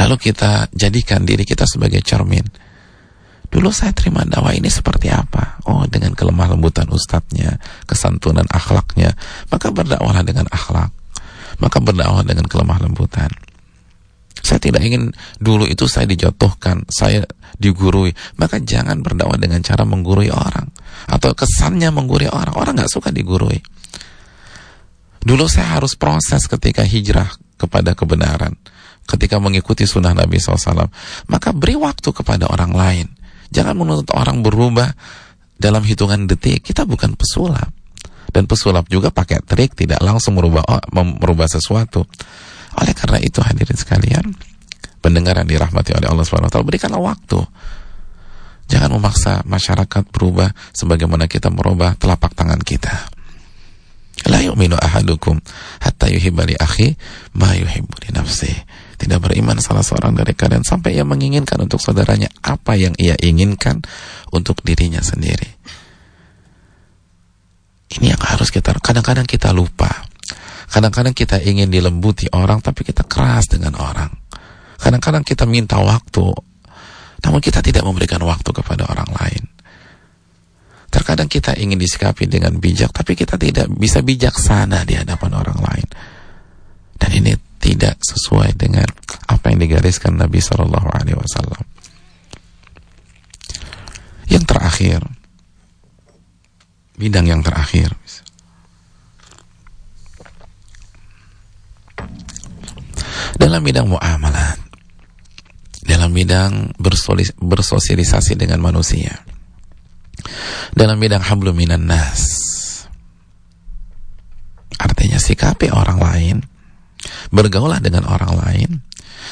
Lalu kita jadikan diri kita sebagai cermin. Dulu saya terima dakwah ini seperti apa? Oh, dengan kelemah lembutan ustadznya, kesantunan akhlaknya. Maka berdakwahlah dengan akhlak. Maka berdakwah dengan kelemah lembutan. Saya tidak ingin dulu itu saya dijatuhkan, saya digurui. Maka jangan berdakwah dengan cara menggurui orang atau kesannya menggurui orang. Orang nggak suka digurui. Dulu saya harus proses ketika hijrah kepada kebenaran, ketika mengikuti sunnah Nabi SAW. Maka beri waktu kepada orang lain. Jangan menuntut orang berubah dalam hitungan detik. Kita bukan pesulap. Dan pesulap juga pakai trik, tidak langsung merubah merubah sesuatu. Oleh karena itu hadirin sekalian, pendengar yang dirahmati oleh Allah Subhanahu wa taala, berikanlah waktu. Jangan memaksa masyarakat berubah sebagaimana kita merubah telapak tangan kita. La yu'minu ahadukum hatta yuhibba li akhi ma yuhibbu li nafsi. Tidak beriman salah seorang dari kalian sampai ia menginginkan untuk saudaranya apa yang ia inginkan untuk dirinya sendiri. Ini yang harus kita kadang-kadang kita lupa. Kadang-kadang kita ingin dilembuti orang tapi kita keras dengan orang. Kadang-kadang kita minta waktu namun kita tidak memberikan waktu kepada orang lain. Terkadang kita ingin disikapi dengan bijak tapi kita tidak bisa bijaksana di hadapan orang lain. Dan ini tidak sesuai dengan apa yang digariskan Nabi Shallallahu alaihi wasallam. Yang terakhir bidang yang terakhir dalam bidang muamalat dalam bidang bersosialisasi dengan manusia. Dalam bidang hablum minan nas. Artinya sikapi orang lain bergaulah dengan orang lain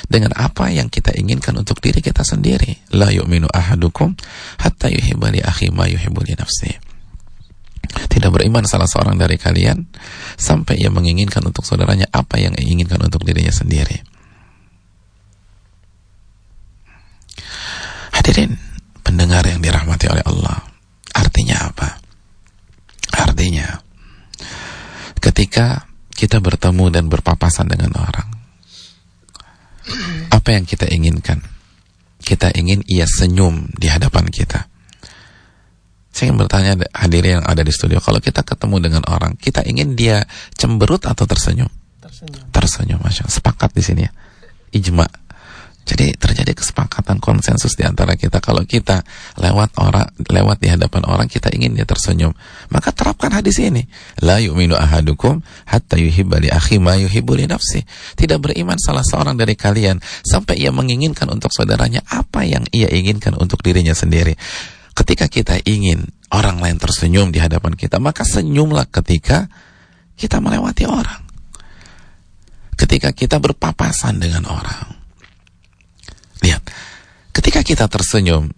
dengan apa yang kita inginkan untuk diri kita sendiri. La yu'minu ahadukum hatta yuhibba li akhi ma yuhibbu nafsi. Tidak beriman salah seorang dari kalian sampai ia menginginkan untuk saudaranya apa yang ia inginkan untuk dirinya sendiri hadirin pendengar yang dirahmati oleh Allah Artinya apa? Artinya ketika kita bertemu dan berpapasan dengan orang apa yang kita inginkan? Kita ingin ia senyum di hadapan kita. Saya ingin bertanya hadirin yang ada di studio, kalau kita ketemu dengan orang, kita ingin dia cemberut atau tersenyum? Tersenyum. Tersenyum, masya Allah. Sepakat di sini ya. Ijma. Jadi terjadi kesepakatan konsensus di antara kita kalau kita lewat orang lewat di hadapan orang kita ingin dia tersenyum. Maka terapkan hadis ini. La yu'minu ahadukum hatta yuhibba li akhi ma yuhibbu li nafsi. Tidak beriman salah seorang dari kalian sampai ia menginginkan untuk saudaranya apa yang ia inginkan untuk dirinya sendiri. Ketika kita ingin orang lain tersenyum di hadapan kita, maka senyumlah ketika kita melewati orang. Ketika kita berpapasan dengan orang Lihat, ketika kita tersenyum,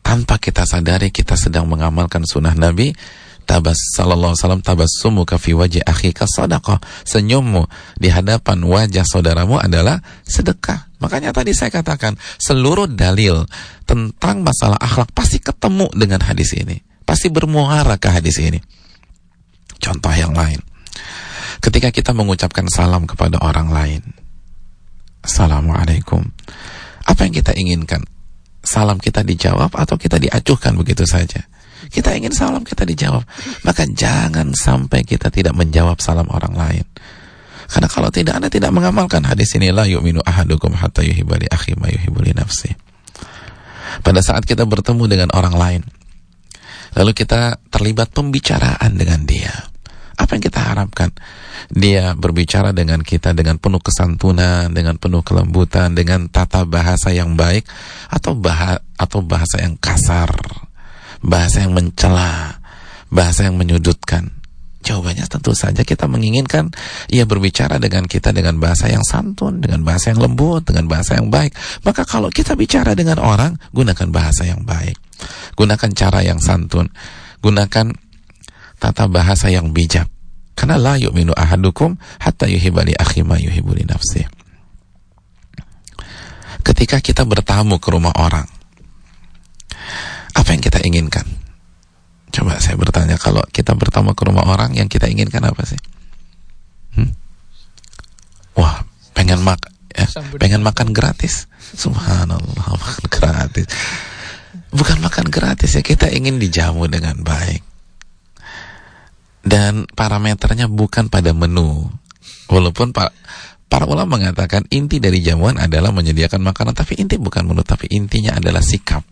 tanpa kita sadari kita sedang mengamalkan sunnah Nabi, tabas sallallahu alaihi wasallam tabassumu ka fi wajhi akhika sadaqah. Senyummu di hadapan wajah saudaramu adalah sedekah. Makanya tadi saya katakan seluruh dalil tentang masalah akhlak pasti ketemu dengan hadis ini. Pasti bermuara ke hadis ini. Contoh yang lain. Ketika kita mengucapkan salam kepada orang lain. Assalamualaikum. Apa yang kita inginkan? Salam kita dijawab atau kita diacuhkan begitu saja? Kita ingin salam kita dijawab. Maka jangan sampai kita tidak menjawab salam orang lain. Karena kalau tidak Anda tidak mengamalkan hadis ini la yu'minu ahadukum hatta yuhibba li akhi ma yuhibbu nafsi. Pada saat kita bertemu dengan orang lain, lalu kita terlibat pembicaraan dengan dia. Apa yang kita harapkan? Dia berbicara dengan kita dengan penuh kesantunan, dengan penuh kelembutan, dengan tata bahasa yang baik atau bahasa atau bahasa yang kasar, bahasa yang mencela, bahasa yang menyudutkan. Jawabannya tentu saja kita menginginkan ia berbicara dengan kita dengan bahasa yang santun, dengan bahasa yang lembut, dengan bahasa yang baik. Maka kalau kita bicara dengan orang, gunakan bahasa yang baik. Gunakan cara yang santun. Gunakan tata bahasa yang bijak. Karena la yu'minu ahadukum hatta yuhibali akhi ma yuhibuli nafsi. Ketika kita bertamu ke rumah orang, apa yang kita inginkan? Coba saya bertanya, kalau kita bertemu ke rumah orang yang kita inginkan apa sih? Hmm? Wah, pengen mak, ya, pengen makan gratis. Subhanallah, (laughs) makan gratis. Bukan makan gratis ya, kita ingin dijamu dengan baik. Dan parameternya bukan pada menu. Walaupun Pak para ulama mengatakan inti dari jamuan adalah menyediakan makanan, tapi inti bukan menu, tapi intinya adalah sikap.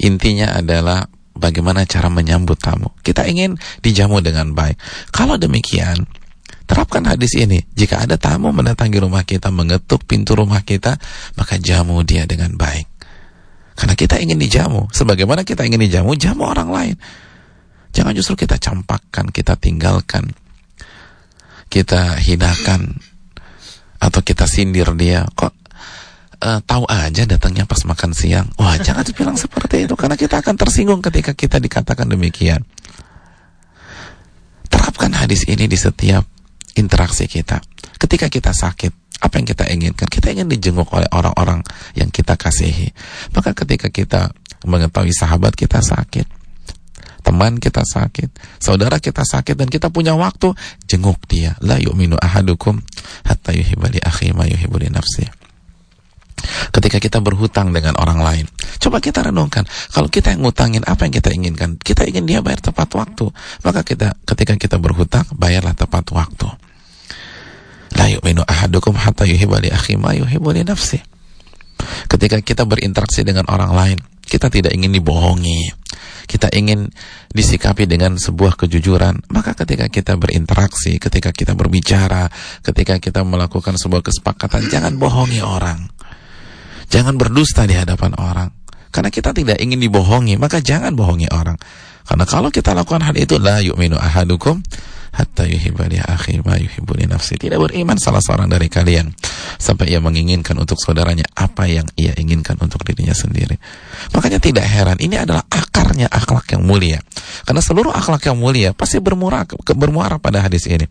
Intinya adalah bagaimana cara menyambut tamu. Kita ingin dijamu dengan baik. Kalau demikian, terapkan hadis ini. Jika ada tamu mendatangi rumah kita, mengetuk pintu rumah kita, maka jamu dia dengan baik. Karena kita ingin dijamu. Sebagaimana kita ingin dijamu, jamu orang lain. Jangan justru kita campakkan, kita tinggalkan, kita hinakan, atau kita sindir dia. Kok uh, tahu aja datangnya pas makan siang. Wah, (laughs) jangan bilang seperti itu karena kita akan tersinggung ketika kita dikatakan demikian. Terapkan hadis ini di setiap interaksi kita. Ketika kita sakit, apa yang kita inginkan? Kita ingin dijenguk oleh orang-orang yang kita kasihi. Maka ketika kita mengetahui sahabat kita sakit, teman kita sakit, saudara kita sakit dan kita punya waktu, jenguk dia. La yu'minu ahadukum hatta yuhibali akhi ma yuhibuli nafsi. Ketika kita berhutang dengan orang lain, coba kita renungkan. Kalau kita yang ngutangin apa yang kita inginkan, kita ingin dia bayar tepat waktu. Maka kita ketika kita berhutang, bayarlah tepat waktu. La yu'minu ahadukum hatta yuhibba li akhi ma yuhibbu li nafsi. Ketika kita berinteraksi dengan orang lain, kita tidak ingin dibohongi. Kita ingin disikapi dengan sebuah kejujuran. Maka ketika kita berinteraksi, ketika kita berbicara, ketika kita melakukan sebuah kesepakatan, jangan bohongi orang. Jangan berdusta di hadapan orang. Karena kita tidak ingin dibohongi, maka jangan bohongi orang. Karena kalau kita lakukan hal itu, la yu'minu ahadukum hatta yuhibba li akhi ma yuhibbu li nafsi. Tidak beriman salah seorang dari kalian sampai ia menginginkan untuk saudaranya apa yang ia inginkan untuk dirinya sendiri. Makanya tidak heran ini adalah akarnya akhlak yang mulia. Karena seluruh akhlak yang mulia pasti bermuara bermuara pada hadis ini.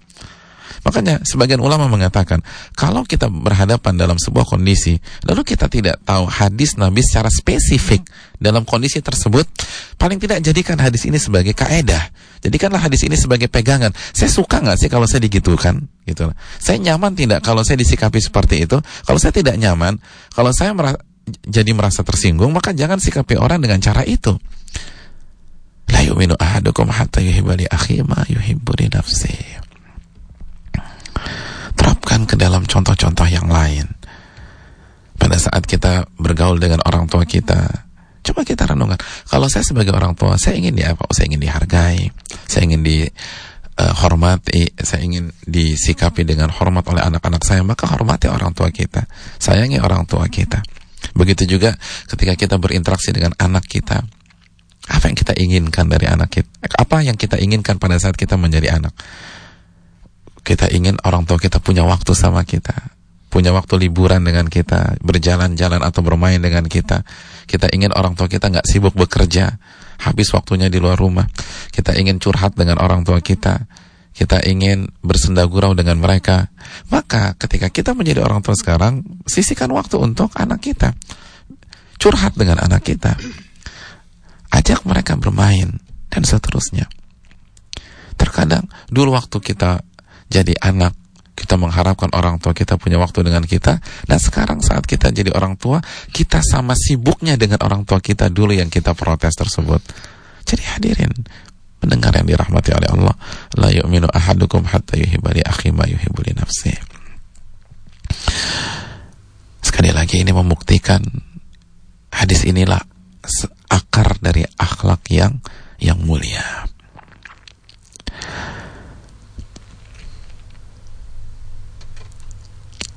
Makanya sebagian ulama mengatakan kalau kita berhadapan dalam sebuah kondisi lalu kita tidak tahu hadis Nabi secara spesifik dalam kondisi tersebut paling tidak jadikan hadis ini sebagai kaedah. Jadikanlah hadis ini sebagai pegangan. Saya suka nggak sih kalau saya digitukan gitu. Saya nyaman tidak kalau saya disikapi seperti itu? Kalau saya tidak nyaman, kalau saya merasa, jadi merasa tersinggung, maka jangan sikapi orang dengan cara itu. La yu'minu ahadukum hatta akhi ma terapkan ke dalam contoh-contoh yang lain. Pada saat kita bergaul dengan orang tua kita, coba kita renungkan. Kalau saya sebagai orang tua, saya ingin di apa? Saya ingin dihargai, saya ingin dihormati, uh, saya ingin disikapi dengan hormat oleh anak-anak saya. Maka hormati orang tua kita, sayangi orang tua kita. Begitu juga ketika kita berinteraksi dengan anak kita, apa yang kita inginkan dari anak kita? Apa yang kita inginkan pada saat kita menjadi anak? Kita ingin orang tua kita punya waktu sama kita, punya waktu liburan dengan kita, berjalan-jalan atau bermain dengan kita. Kita ingin orang tua kita nggak sibuk bekerja, habis waktunya di luar rumah. Kita ingin curhat dengan orang tua kita. Kita ingin bersenda gurau dengan mereka. Maka ketika kita menjadi orang tua sekarang, sisihkan waktu untuk anak kita. Curhat dengan anak kita. Ajak mereka bermain dan seterusnya. Terkadang dulu waktu kita jadi anak, kita mengharapkan orang tua kita punya waktu dengan kita, dan sekarang saat kita jadi orang tua, kita sama sibuknya dengan orang tua kita dulu yang kita protes tersebut. Jadi hadirin, pendengar yang dirahmati oleh Allah, la yu'minu ahadukum hatta yuhibba li akhi nafsihi. Sekali lagi ini membuktikan hadis inilah akar dari akhlak yang yang mulia.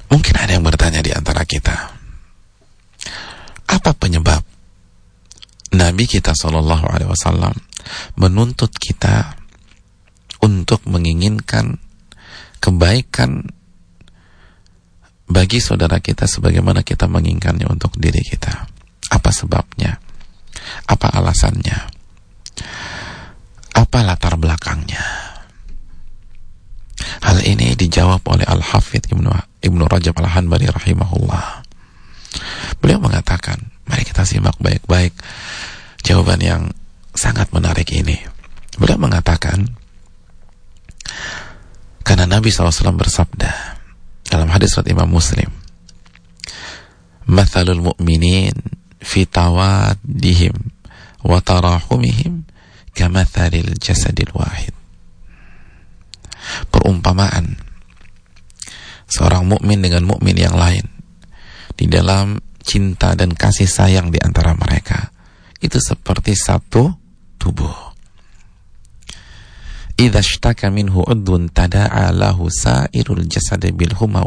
Mungkin ada yang bertanya di antara kita, apa penyebab Nabi kita Shallallahu Alaihi Wasallam menuntut kita untuk menginginkan kebaikan bagi saudara kita sebagaimana kita menginginkannya untuk diri kita. Apa sebabnya? Apa alasannya? Apa latar belakangnya? Hal ini dijawab oleh Al-Hafidh Ibnu, Ibnu Rajab Al-Hanbali rahimahullah. Beliau mengatakan, mari kita simak baik-baik jawaban yang sangat menarik ini. Beliau mengatakan, karena Nabi SAW bersabda, dalam hadis surat Imam Muslim Mathalul mu'minin fi tawaddihim wa tarahumihim kamathalil jasadil wahid perumpamaan. Seorang mukmin dengan mukmin yang lain di dalam cinta dan kasih sayang di antara mereka. Itu seperti satu tubuh. Idza ishtaka minhu udun tada'a lahu sa'irul jasad bil huma.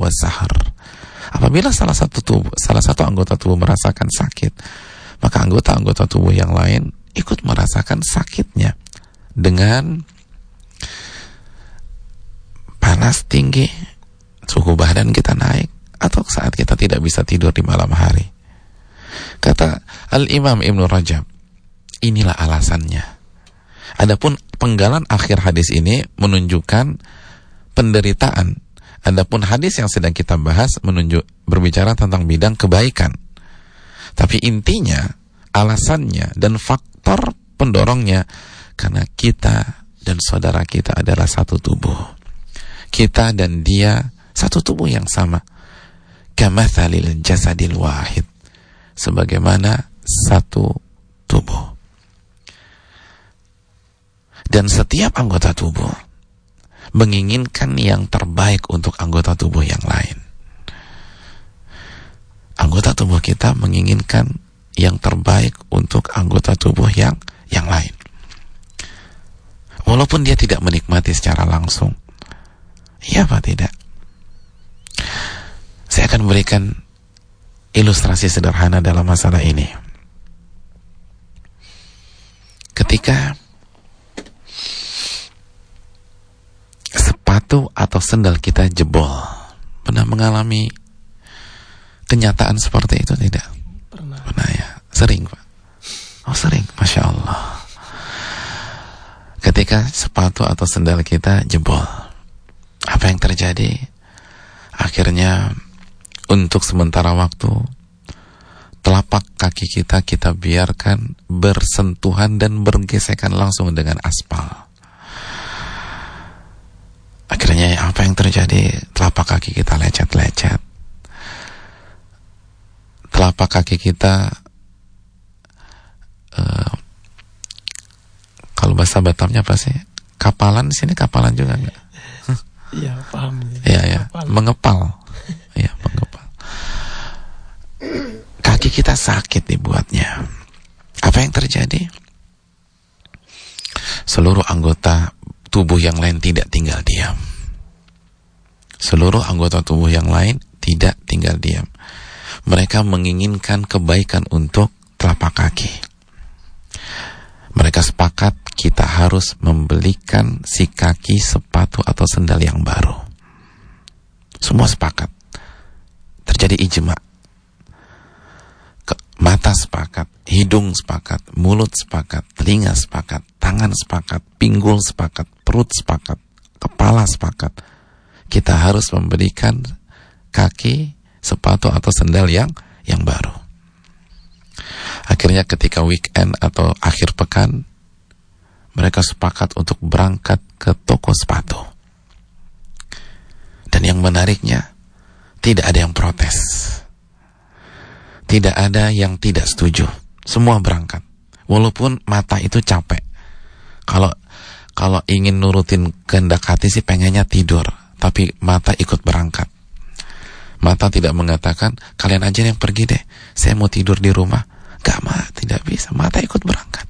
Apabila salah satu tubuh, salah satu anggota tubuh merasakan sakit, maka anggota-anggota tubuh yang lain ikut merasakan sakitnya dengan panas tinggi, suhu badan kita naik, atau saat kita tidak bisa tidur di malam hari. Kata Al-Imam Ibn Rajab, inilah alasannya Adapun penggalan akhir hadis ini menunjukkan penderitaan. Adapun hadis yang sedang kita bahas menunjuk berbicara tentang bidang kebaikan. Tapi intinya, alasannya dan faktor pendorongnya karena kita dan saudara kita adalah satu tubuh. Kita dan dia satu tubuh yang sama. Kamathalil jasadil wahid. Sebagaimana satu tubuh. Dan setiap anggota tubuh menginginkan yang terbaik untuk anggota tubuh yang lain. Anggota tubuh kita menginginkan yang terbaik untuk anggota tubuh yang yang lain. Walaupun dia tidak menikmati secara langsung. Iya apa tidak? Saya akan memberikan ilustrasi sederhana dalam masalah ini. Ketika sepatu atau sendal kita jebol. Pernah mengalami kenyataan seperti itu tidak? Pernah. Pernah ya? Sering Pak? Oh sering, Masya Allah. Ketika sepatu atau sendal kita jebol, apa yang terjadi? Akhirnya untuk sementara waktu telapak kaki kita kita biarkan bersentuhan dan bergesekan langsung dengan aspal. Akhirnya apa yang terjadi? Telapak kaki kita lecet-lecet. Telapak kaki kita uh, kalau bahasa Batamnya apa sih? Kapalan sini kapalan juga enggak? Iya, paham. Iya, ya. Mengepal. Iya, mengepal. Kaki kita sakit dibuatnya. Apa yang terjadi? Seluruh anggota tubuh yang lain tidak tinggal diam. Seluruh anggota tubuh yang lain tidak tinggal diam. Mereka menginginkan kebaikan untuk telapak kaki. Mereka sepakat kita harus membelikan si kaki sepatu atau sendal yang baru. Semua sepakat. Terjadi ijma. Mata sepakat, hidung sepakat, mulut sepakat, telinga sepakat, tangan sepakat, pinggul sepakat, perut sepakat, kepala sepakat. Kita harus memberikan kaki, sepatu atau sendal yang yang baru. Akhirnya ketika weekend atau akhir pekan mereka sepakat untuk berangkat ke toko sepatu. Dan yang menariknya, tidak ada yang protes. Tidak ada yang tidak setuju. Semua berangkat. Walaupun mata itu capek. Kalau kalau ingin nurutin kehendak hati sih pengennya tidur, tapi mata ikut berangkat. Mata tidak mengatakan, kalian aja yang pergi deh, saya mau tidur di rumah. Gak mah, tidak bisa, mata ikut berangkat.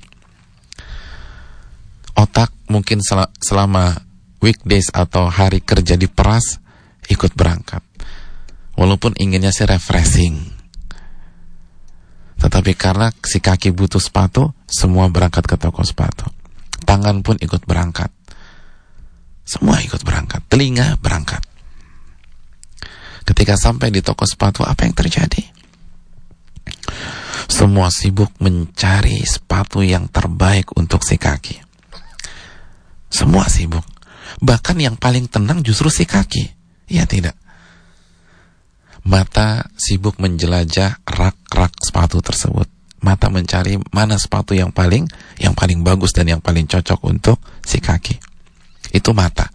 Otak mungkin sel selama weekdays atau hari kerja di peras, ikut berangkat. Walaupun inginnya sih refreshing. Tetapi karena si kaki butuh sepatu, semua berangkat ke toko sepatu tangan pun ikut berangkat. Semua ikut berangkat, telinga berangkat. Ketika sampai di toko sepatu, apa yang terjadi? Semua sibuk mencari sepatu yang terbaik untuk si kaki. Semua sibuk. Bahkan yang paling tenang justru si kaki. Ya tidak. Mata sibuk menjelajah rak-rak sepatu tersebut mata mencari mana sepatu yang paling yang paling bagus dan yang paling cocok untuk si kaki. Itu mata.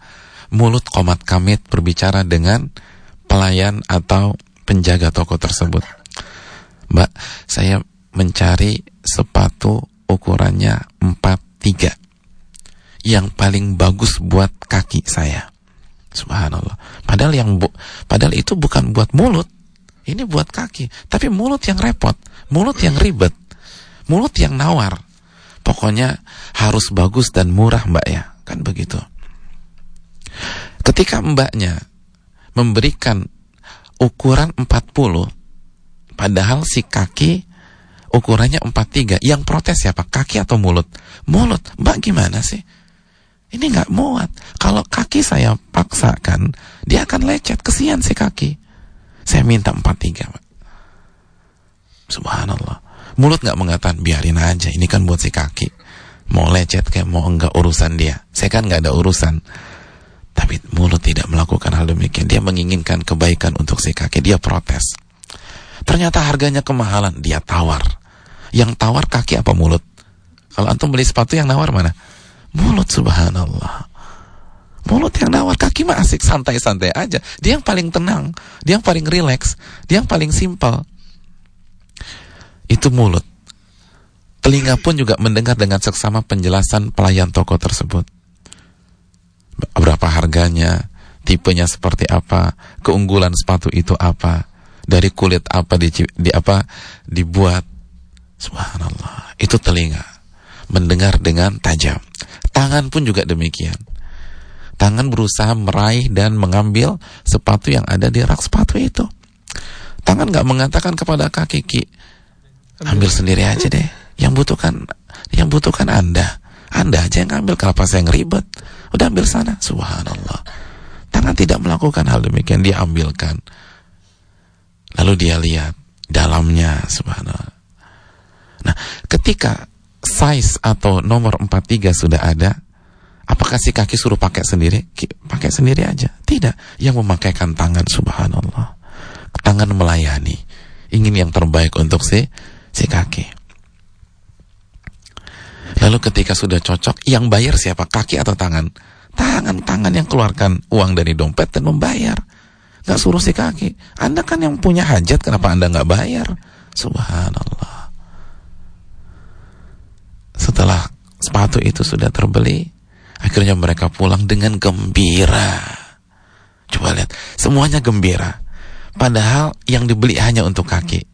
Mulut komat kamit berbicara dengan pelayan atau penjaga toko tersebut. Mbak, saya mencari sepatu ukurannya 43 yang paling bagus buat kaki saya. Subhanallah. Padahal yang bu, padahal itu bukan buat mulut. Ini buat kaki, tapi mulut yang repot, mulut yang ribet, mulut yang nawar. Pokoknya harus bagus dan murah mbak ya, kan begitu. Ketika mbaknya memberikan ukuran 40, padahal si kaki ukurannya 43, yang protes siapa? Kaki atau mulut? Mulut, mbak gimana sih? Ini nggak muat. Kalau kaki saya paksakan, dia akan lecet. Kesian si kaki. Saya minta 43, Pak. Subhanallah. Mulut nggak mengatakan biarin aja, ini kan buat si kaki. Mau lecet kayak mau enggak urusan dia. Saya kan nggak ada urusan. Tapi mulut tidak melakukan hal demikian. Dia menginginkan kebaikan untuk si kaki. Dia protes. Ternyata harganya kemahalan. Dia tawar. Yang tawar kaki apa mulut? Kalau antum beli sepatu yang nawar mana? Mulut subhanallah. Mulut yang nawar, kaki mah asik santai-santai aja. Dia yang paling tenang, dia yang paling rileks, dia yang paling simpel. Itu mulut. Telinga pun juga mendengar dengan seksama penjelasan pelayan toko tersebut. Berapa harganya, tipenya seperti apa, keunggulan sepatu itu apa, dari kulit apa di, di apa dibuat. Subhanallah. Itu telinga mendengar dengan tajam. Tangan pun juga demikian Tangan berusaha meraih dan mengambil sepatu yang ada di rak sepatu itu. Tangan nggak mengatakan kepada kaki, ki, ambil sendiri aja deh. Yang butuhkan, yang butuhkan anda. Anda aja yang ambil, kenapa saya ngeribet? Udah ambil sana, subhanallah. Tangan tidak melakukan hal demikian, dia ambilkan. Lalu dia lihat dalamnya, subhanallah. Nah, ketika size atau nomor 43 sudah ada, Apakah si kaki suruh pakai sendiri? Pakai sendiri aja. Tidak. Yang memakaikan tangan subhanallah. Tangan melayani. Ingin yang terbaik untuk si si kaki. Lalu ketika sudah cocok, yang bayar siapa? Kaki atau tangan? Tangan-tangan yang keluarkan uang dari dompet dan membayar. Gak suruh si kaki. Anda kan yang punya hajat, kenapa Anda gak bayar? Subhanallah. Setelah sepatu itu sudah terbeli, Akhirnya mereka pulang dengan gembira. Coba lihat, semuanya gembira. Padahal yang dibeli hanya untuk kaki.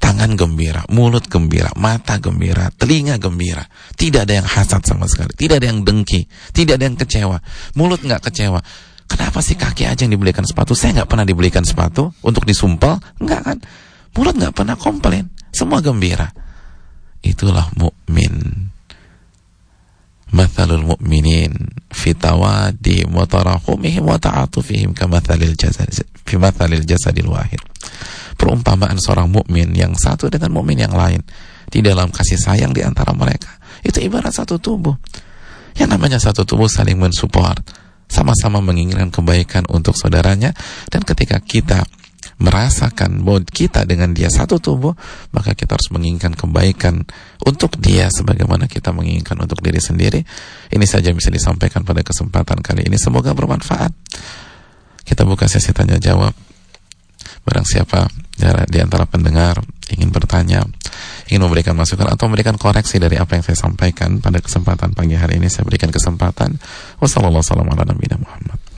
Tangan gembira, mulut gembira, mata gembira, telinga gembira. Tidak ada yang hasad sama sekali. Tidak ada yang dengki. Tidak ada yang kecewa. Mulut nggak kecewa. Kenapa sih kaki aja yang dibelikan sepatu? Saya nggak pernah dibelikan sepatu untuk disumpel. Enggak kan? Mulut nggak pernah komplain. Semua gembira. Itulah mukmin mathalul mu'minin fi tawadi wa tarahumihim wa ta'atufihim kamathalil jasad fi mathalil jasadil wahid. Perumpamaan seorang mukmin yang satu dengan mukmin yang lain di dalam kasih sayang di antara mereka itu ibarat satu tubuh. Yang namanya satu tubuh saling mensupport sama-sama menginginkan kebaikan untuk saudaranya dan ketika kita merasakan bahwa kita dengan dia satu tubuh, maka kita harus menginginkan kebaikan untuk dia sebagaimana kita menginginkan untuk diri sendiri. Ini saja bisa disampaikan pada kesempatan kali ini. Semoga bermanfaat. Kita buka sesi tanya jawab. Barang siapa di antara pendengar ingin bertanya, ingin memberikan masukan atau memberikan koreksi dari apa yang saya sampaikan pada kesempatan pagi hari ini, saya berikan kesempatan. Wassalamualaikum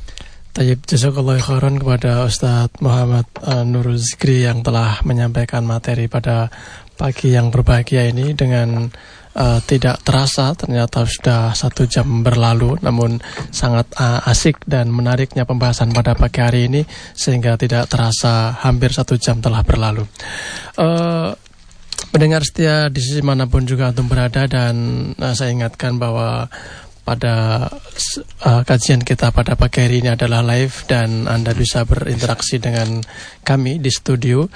Tayyib jazakallah khairan kepada Ustadz Muhammad uh, Nurul Zikri yang telah menyampaikan materi pada pagi yang berbahagia ini dengan uh, tidak terasa ternyata sudah satu jam berlalu namun sangat uh, asik dan menariknya pembahasan pada pagi hari ini sehingga tidak terasa hampir satu jam telah berlalu. Uh, Mendengar setia di sisi mana pun juga untuk berada dan uh, saya ingatkan bahwa pada uh, kajian kita pada pagi hari ini adalah live dan Anda bisa berinteraksi dengan kami di studio.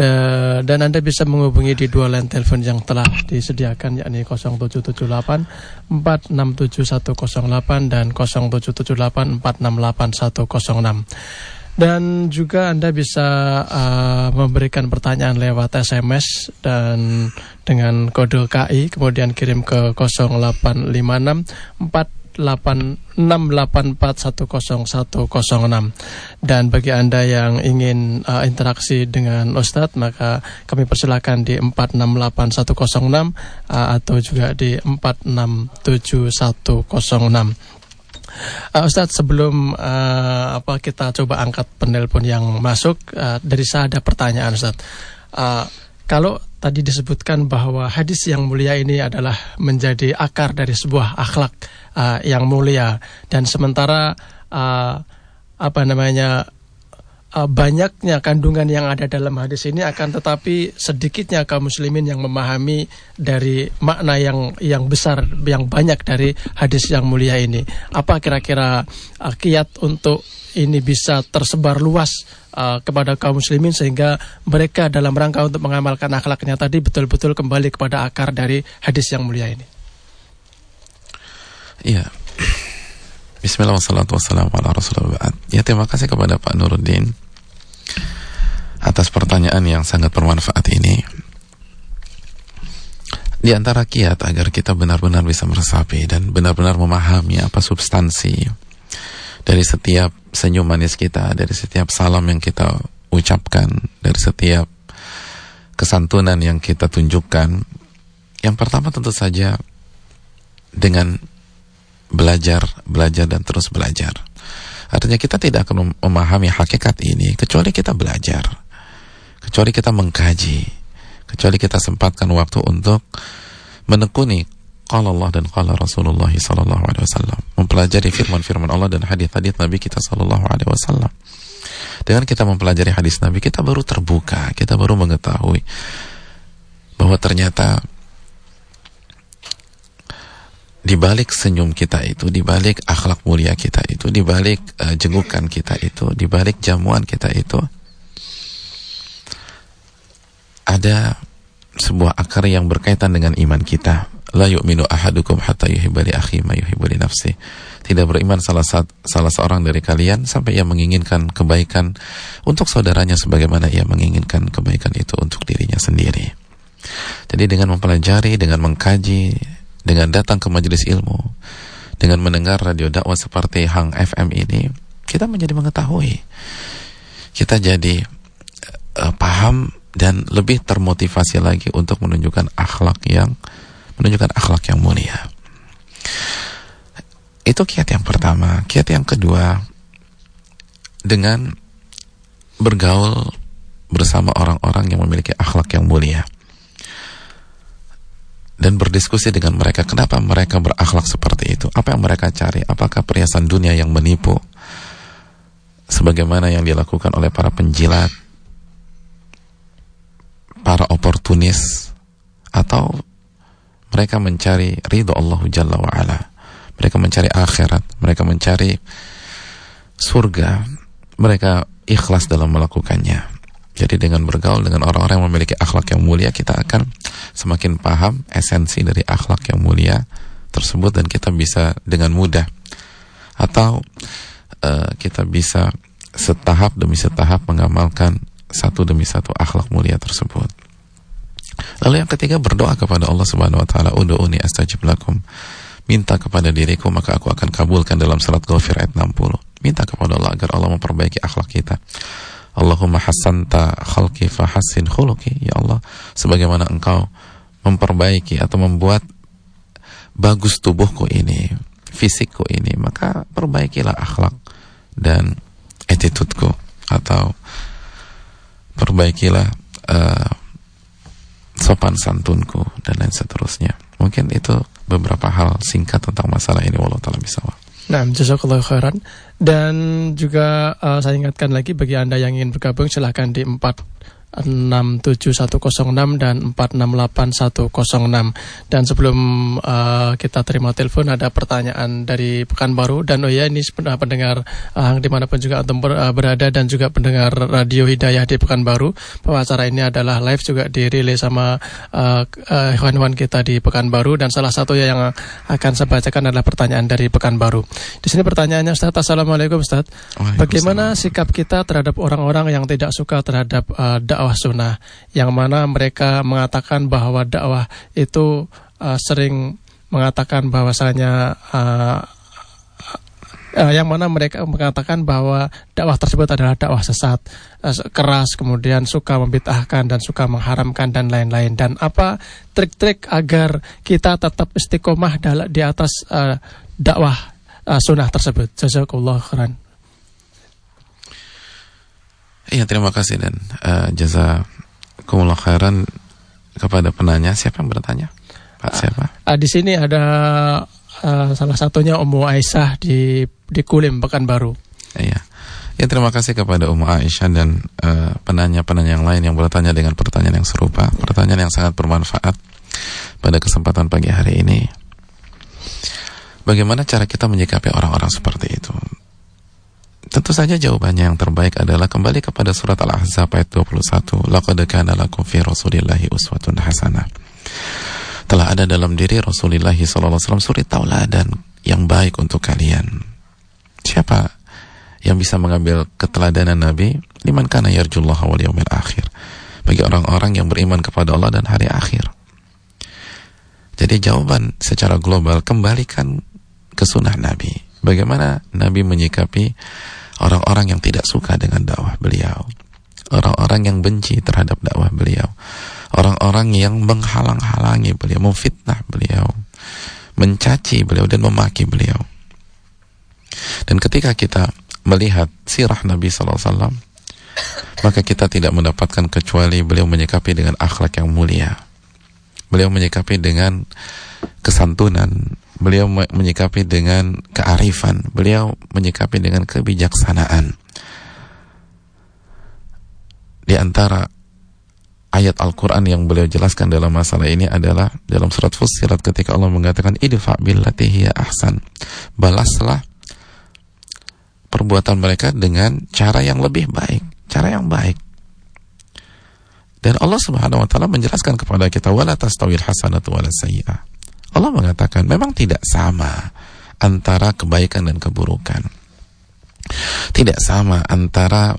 Dan Anda bisa menghubungi di dua line telepon yang telah disediakan yakni 0778 467108 dan 0778 468106 dan juga Anda bisa uh, memberikan pertanyaan lewat SMS dan dengan kode KI kemudian kirim ke 0856 dan bagi Anda yang ingin uh, interaksi dengan Ustadz maka kami persilakan di 468106 uh, atau juga di 467106 Uh, Ustadz sebelum uh, apa kita coba angkat penelpon yang masuk uh, dari saya ada pertanyaan Ustadz. Uh, kalau tadi disebutkan bahwa hadis yang mulia ini adalah menjadi akar dari sebuah akhlak uh, yang mulia dan sementara uh, apa namanya uh, banyaknya kandungan yang ada dalam hadis ini akan tetapi sedikitnya kaum muslimin yang memahami dari makna yang yang besar yang banyak dari hadis yang mulia ini. Apa kira-kira uh, kiat untuk ini bisa tersebar luas uh, kepada kaum muslimin sehingga mereka dalam rangka untuk mengamalkan akhlaknya tadi betul-betul kembali kepada akar dari hadis yang mulia ini. Iya. Bismillah wassalatu wassalamu ala rasulullah Ya terima kasih kepada Pak Nuruddin Atas pertanyaan yang sangat bermanfaat ini. Di antara kiat agar kita benar-benar bisa meresapi Dan benar-benar memahami apa substansi Dari setiap senyum manis kita Dari setiap salam yang kita ucapkan Dari setiap kesantunan yang kita tunjukkan Yang pertama tentu saja Dengan belajar, belajar dan terus belajar. Artinya kita tidak akan memahami hakikat ini kecuali kita belajar. Kecuali kita mengkaji. Kecuali kita sempatkan waktu untuk menekuni qala Allah dan qala Rasulullah sallallahu alaihi wasallam, mempelajari firman-firman Allah dan hadis-hadis Nabi kita sallallahu alaihi wasallam. Dengan kita mempelajari hadis Nabi, kita baru terbuka, kita baru mengetahui bahwa ternyata di balik senyum kita itu, di balik akhlak mulia kita itu, di balik uh, jengukan kita itu, di balik jamuan kita itu ada sebuah akar yang berkaitan dengan iman kita. La yu'minu ahadukum hatta yuhibba li akhi ma yuhibbu li nafsi. Tidak beriman salah salah seorang dari kalian sampai ia menginginkan kebaikan untuk saudaranya sebagaimana ia menginginkan kebaikan itu untuk dirinya sendiri. Jadi dengan mempelajari, dengan mengkaji, dengan datang ke majelis ilmu, dengan mendengar radio dakwah seperti Hang FM ini, kita menjadi mengetahui. Kita jadi uh, paham dan lebih termotivasi lagi untuk menunjukkan akhlak yang menunjukkan akhlak yang mulia. Itu kiat yang pertama. Kiat yang kedua dengan bergaul bersama orang-orang yang memiliki akhlak yang mulia dan berdiskusi dengan mereka kenapa mereka berakhlak seperti itu. Apa yang mereka cari? Apakah perhiasan dunia yang menipu? Sebagaimana yang dilakukan oleh para penjilat para oportunis atau mereka mencari ridho Allah Jalla wa'ala mereka mencari akhirat mereka mencari surga mereka ikhlas dalam melakukannya jadi dengan bergaul dengan orang-orang yang memiliki akhlak yang mulia, kita akan semakin paham esensi dari akhlak yang mulia tersebut dan kita bisa dengan mudah atau uh, kita bisa setahap demi setahap mengamalkan satu demi satu akhlak mulia tersebut. Lalu yang ketiga berdoa kepada Allah Subhanahu wa taala, "Ud'uni astajib lakum." Minta kepada diriku maka aku akan kabulkan dalam surat Ghafir ayat 60. Minta kepada Allah agar Allah memperbaiki akhlak kita. Allahumma hassanta khalqi fahassin khuluqi. Ya Allah, sebagaimana engkau memperbaiki atau membuat bagus tubuhku ini, fisikku ini, maka perbaikilah akhlak dan attitudeku atau perbaikilah uh, sopan santunku dan lain seterusnya. Mungkin itu beberapa hal singkat tentang masalah ini wallahu taala bisawab. Nah, jazakallahu khairan. Dan juga uh, saya ingatkan lagi bagi Anda yang ingin bergabung silahkan di 4 67106 dan 468106 dan sebelum uh, kita terima telepon ada pertanyaan dari Pekanbaru. Dan oh ya ini pendengar uh, di mana pun juga antum ber, uh, berada dan juga pendengar radio Hidayah di Pekanbaru. Bahwa acara ini adalah live juga dirilis sama uh, uh, hewan-hewan kita di Pekanbaru. Dan salah satu yang akan saya bacakan adalah pertanyaan dari Pekanbaru. Di sini pertanyaannya Ustaz Assalamualaikum Ustaz. Bagaimana sikap kita terhadap orang-orang yang tidak suka terhadap uh, dakwah sunnah yang mana mereka mengatakan bahwa dakwah itu uh, sering mengatakan bahwasanya uh, uh, yang mana mereka mengatakan bahwa dakwah tersebut adalah dakwah sesat, uh, keras, kemudian suka membid'ahkan dan suka mengharamkan dan lain-lain. Dan apa trik-trik agar kita tetap istiqomah di atas uh, dakwah uh, sunnah tersebut? Jazakallah khairan. Iya terima kasih dan uh, jazakumullah khairan kepada penanya. Siapa yang bertanya? Pak siapa? Uh, di sini ada uh, salah satunya Ummu Aisyah di di Kulim Pekanbaru. Iya. Ya terima kasih kepada Ummu Aisyah dan penanya-penanya uh, yang lain yang bertanya dengan pertanyaan yang serupa, pertanyaan yang sangat bermanfaat pada kesempatan pagi hari ini. Bagaimana cara kita menyikapi orang-orang seperti itu? Tentu saja jawabannya yang terbaik adalah kembali kepada surat Al-Ahzab ayat 21. Laqad kana lakum fi Rasulillahi uswatun hasanah. Telah ada dalam diri Rasulullah wasallam suri tauladan yang baik untuk kalian. Siapa yang bisa mengambil keteladanan Nabi? Liman kana yarjullaha wal yaumil akhir. Bagi orang-orang yang beriman kepada Allah dan hari akhir. Jadi jawaban secara global kembalikan ke sunnah Nabi. Bagaimana Nabi menyikapi orang-orang yang tidak suka dengan dakwah beliau, orang-orang yang benci terhadap dakwah beliau, orang-orang yang menghalang-halangi beliau, memfitnah beliau, mencaci beliau dan memaki beliau. Dan ketika kita melihat sirah Nabi SAW, maka kita tidak mendapatkan kecuali beliau menyikapi dengan akhlak yang mulia. Beliau menyikapi dengan kesantunan, beliau menyikapi dengan kearifan, beliau menyikapi dengan kebijaksanaan. Di antara ayat Al-Quran yang beliau jelaskan dalam masalah ini adalah dalam surat Fussilat ketika Allah mengatakan idfa billati hiya ahsan. Balaslah perbuatan mereka dengan cara yang lebih baik, cara yang baik. Dan Allah Subhanahu wa taala menjelaskan kepada kita wala tastawil hasanatu wala sayyi'ah Allah mengatakan memang tidak sama antara kebaikan dan keburukan. Tidak sama antara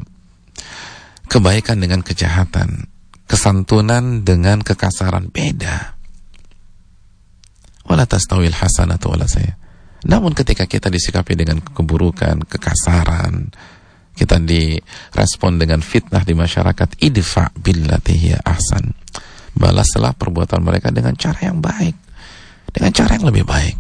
kebaikan dengan kejahatan, kesantunan dengan kekasaran beda. Wala tastawil hasanatu wala saya. Namun ketika kita disikapi dengan keburukan, kekasaran, kita direspon dengan fitnah di masyarakat, idfa billati ahsan. Balaslah perbuatan mereka dengan cara yang baik dengan cara yang lebih baik.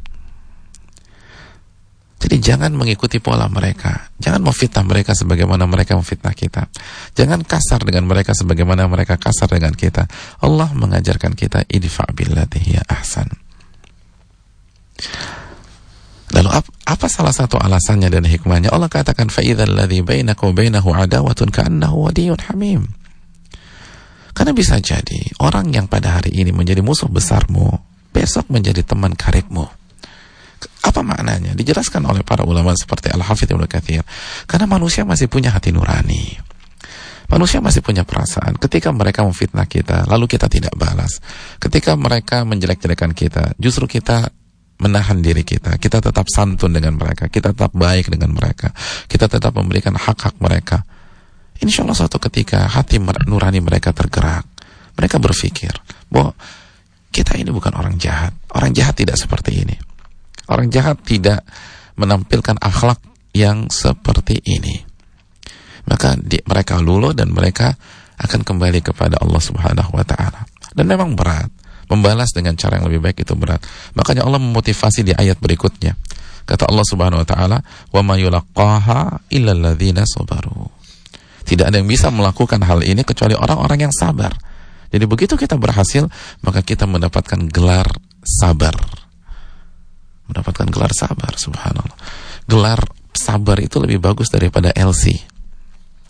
Jadi jangan mengikuti pola mereka. Jangan memfitnah mereka sebagaimana mereka memfitnah kita. Jangan kasar dengan mereka sebagaimana mereka kasar dengan kita. Allah mengajarkan kita idfa billati ahsan. Lalu apa salah satu alasannya dan hikmahnya? Allah katakan fa idzal ladzi bainaka bainahu adawatun ka'annahu wadiyyun hamim. Karena bisa jadi orang yang pada hari ini menjadi musuh besarmu besok menjadi teman karibmu. Apa maknanya? Dijelaskan oleh para ulama seperti Al-Hafidh Ibnu Katsir. Karena manusia masih punya hati nurani. Manusia masih punya perasaan. Ketika mereka memfitnah kita, lalu kita tidak balas. Ketika mereka menjelek-jelekan kita, justru kita menahan diri kita. Kita tetap santun dengan mereka. Kita tetap baik dengan mereka. Kita tetap memberikan hak-hak mereka. insya Allah suatu ketika hati nurani mereka tergerak. Mereka berpikir bahwa kita ini bukan orang jahat. Orang jahat tidak seperti ini. Orang jahat tidak menampilkan akhlak yang seperti ini. Maka di, mereka luluh dan mereka akan kembali kepada Allah Subhanahu wa taala. Dan memang berat. Membalas dengan cara yang lebih baik itu berat. Makanya Allah memotivasi di ayat berikutnya. Kata Allah Subhanahu wa taala, "Wa may yulaqaha illa sabaru." Tidak ada yang bisa melakukan hal ini kecuali orang-orang yang sabar. Jadi begitu kita berhasil, maka kita mendapatkan gelar sabar. Mendapatkan gelar sabar, subhanallah. Gelar sabar itu lebih bagus daripada LC.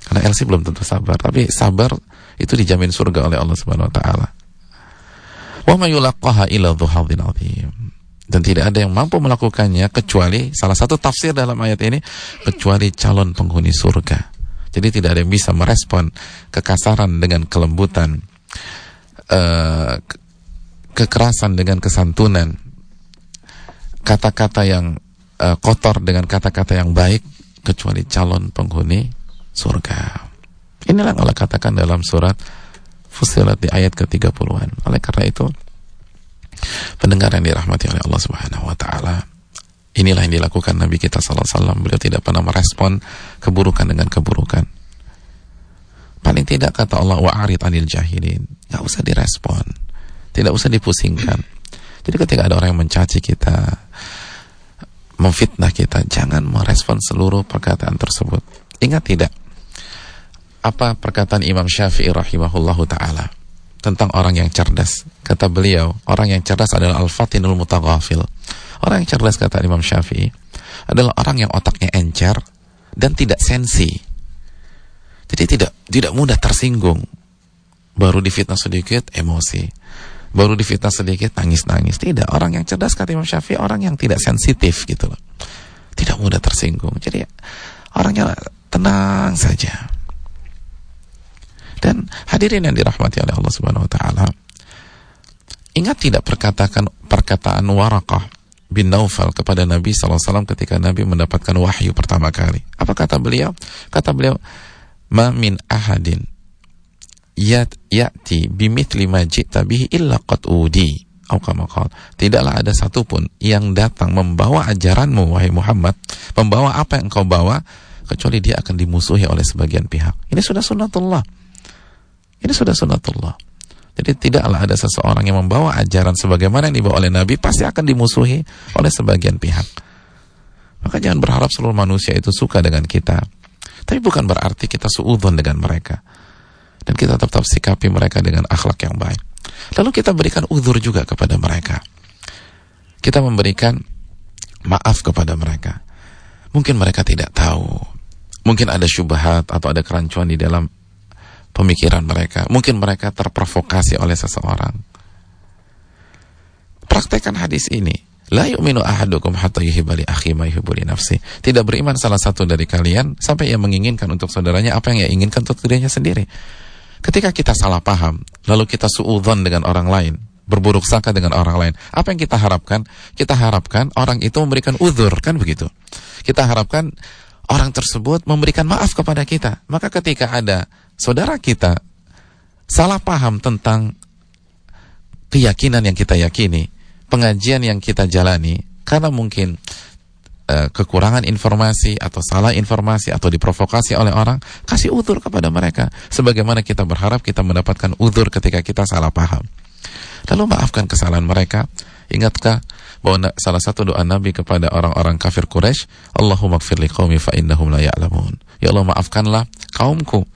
Karena LC belum tentu sabar, tapi sabar itu dijamin surga oleh Allah Subhanahu wa taala. Wa may yulaqaha illa Dan tidak ada yang mampu melakukannya kecuali salah satu tafsir dalam ayat ini kecuali calon penghuni surga. Jadi tidak ada yang bisa merespon kekasaran dengan kelembutan, uh, kekerasan dengan kesantunan, kata-kata yang uh, kotor dengan kata-kata yang baik kecuali calon penghuni surga. Inilah Allah katakan dalam surat Fusilat di ayat ke-30-an. Oleh karena itu, pendengar yang dirahmati oleh Allah Subhanahu wa taala, inilah yang dilakukan Nabi kita sallallahu alaihi wasallam. Beliau tidak pernah merespon keburukan dengan keburukan. Paling tidak kata Allah wa'arid anil jahilin. Gak usah direspon. Tidak usah dipusingkan. Jadi ketika ada orang yang mencaci kita, memfitnah kita, jangan merespon seluruh perkataan tersebut. Ingat tidak? apa perkataan Imam Syafi'i rahimahullahu taala tentang orang yang cerdas. Kata beliau, orang yang cerdas adalah al-fatinul mutaghafil. Orang yang cerdas kata Imam Syafi'i adalah orang yang otaknya encer dan tidak sensi. Jadi tidak tidak mudah tersinggung. Baru difitnah sedikit emosi. Baru difitnah sedikit nangis-nangis. Tidak, orang yang cerdas kata Imam Syafi'i orang yang tidak sensitif gitu loh. Tidak mudah tersinggung. Jadi orangnya tenang saja dan hadirin yang dirahmati oleh Allah Subhanahu wa taala. Ingat tidak perkatakan perkataan Warakah bin Naufal kepada Nabi SAW ketika Nabi mendapatkan wahyu pertama kali. Apa kata beliau? Kata beliau, "Ma min ahadin yat yati bimithli ma ji'ta bihi illa qad udi." Tidaklah ada satupun yang datang membawa ajaranmu wahai Muhammad, membawa apa yang engkau bawa kecuali dia akan dimusuhi oleh sebagian pihak. Ini sudah sunnatullah. Ini sudah sunatullah. Jadi tidaklah ada seseorang yang membawa ajaran sebagaimana yang dibawa oleh Nabi pasti akan dimusuhi oleh sebagian pihak. Maka jangan berharap seluruh manusia itu suka dengan kita. Tapi bukan berarti kita suudon dengan mereka. Dan kita tetap sikapi mereka dengan akhlak yang baik. Lalu kita berikan uzur juga kepada mereka. Kita memberikan maaf kepada mereka. Mungkin mereka tidak tahu. Mungkin ada syubhat atau ada kerancuan di dalam pemikiran mereka. Mungkin mereka terprovokasi oleh seseorang. Praktekkan hadis ini. La yu'minu ahadukum hatta yuhibbali akhi ma nafsi. Tidak beriman salah satu dari kalian sampai ia menginginkan untuk saudaranya apa yang ia inginkan untuk dirinya sendiri. Ketika kita salah paham, lalu kita suudzon dengan orang lain, berburuk sangka dengan orang lain, apa yang kita harapkan? Kita harapkan orang itu memberikan uzur, kan begitu. Kita harapkan orang tersebut memberikan maaf kepada kita. Maka ketika ada saudara kita salah paham tentang keyakinan yang kita yakini, pengajian yang kita jalani, karena mungkin uh, kekurangan informasi atau salah informasi atau diprovokasi oleh orang, kasih utur kepada mereka. Sebagaimana kita berharap kita mendapatkan utur ketika kita salah paham. Lalu maafkan kesalahan mereka. Ingatkah bahwa salah satu doa Nabi kepada orang-orang kafir Quraisy, Allahumma gfirli qaumi fa innahum la. Ya Allah maafkanlah kaumku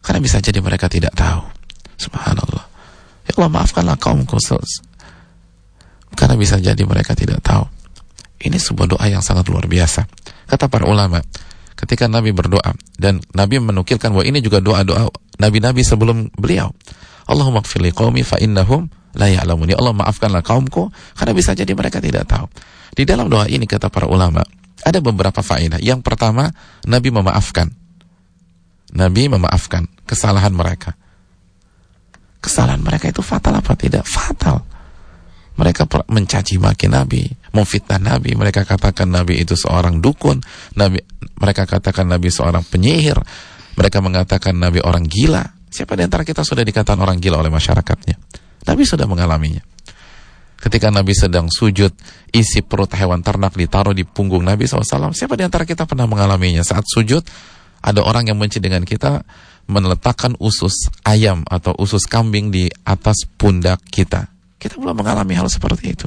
karena bisa jadi mereka tidak tahu. Subhanallah. Ya Allah maafkanlah kaum khusus. Karena bisa jadi mereka tidak tahu. Ini sebuah doa yang sangat luar biasa. Kata para ulama, ketika Nabi berdoa dan Nabi menukilkan bahwa ini juga doa-doa nabi-nabi sebelum beliau. Allahumma gfirli qaumi fa innahum la ya'lamun. Ya Allah maafkanlah kaumku karena bisa jadi mereka tidak tahu. Di dalam doa ini kata para ulama, ada beberapa faedah. Yang pertama, Nabi memaafkan. Nabi memaafkan kesalahan mereka. Kesalahan mereka itu fatal apa tidak? Fatal. Mereka mencaci maki Nabi, memfitnah Nabi, mereka katakan Nabi itu seorang dukun, Nabi mereka katakan Nabi seorang penyihir, Mereka mengatakan Nabi orang gila. Siapa di antara kita sudah dikatakan orang gila oleh masyarakatnya? Nabi sudah mengalaminya. Ketika Nabi sedang sujud, isi perut hewan ternak ditaruh di punggung Nabi SAW. Siapa di antara kita pernah mengalaminya? Saat sujud, ada orang yang benci dengan kita, meletakkan usus ayam atau usus kambing di atas pundak kita. Kita belum mengalami hal seperti itu.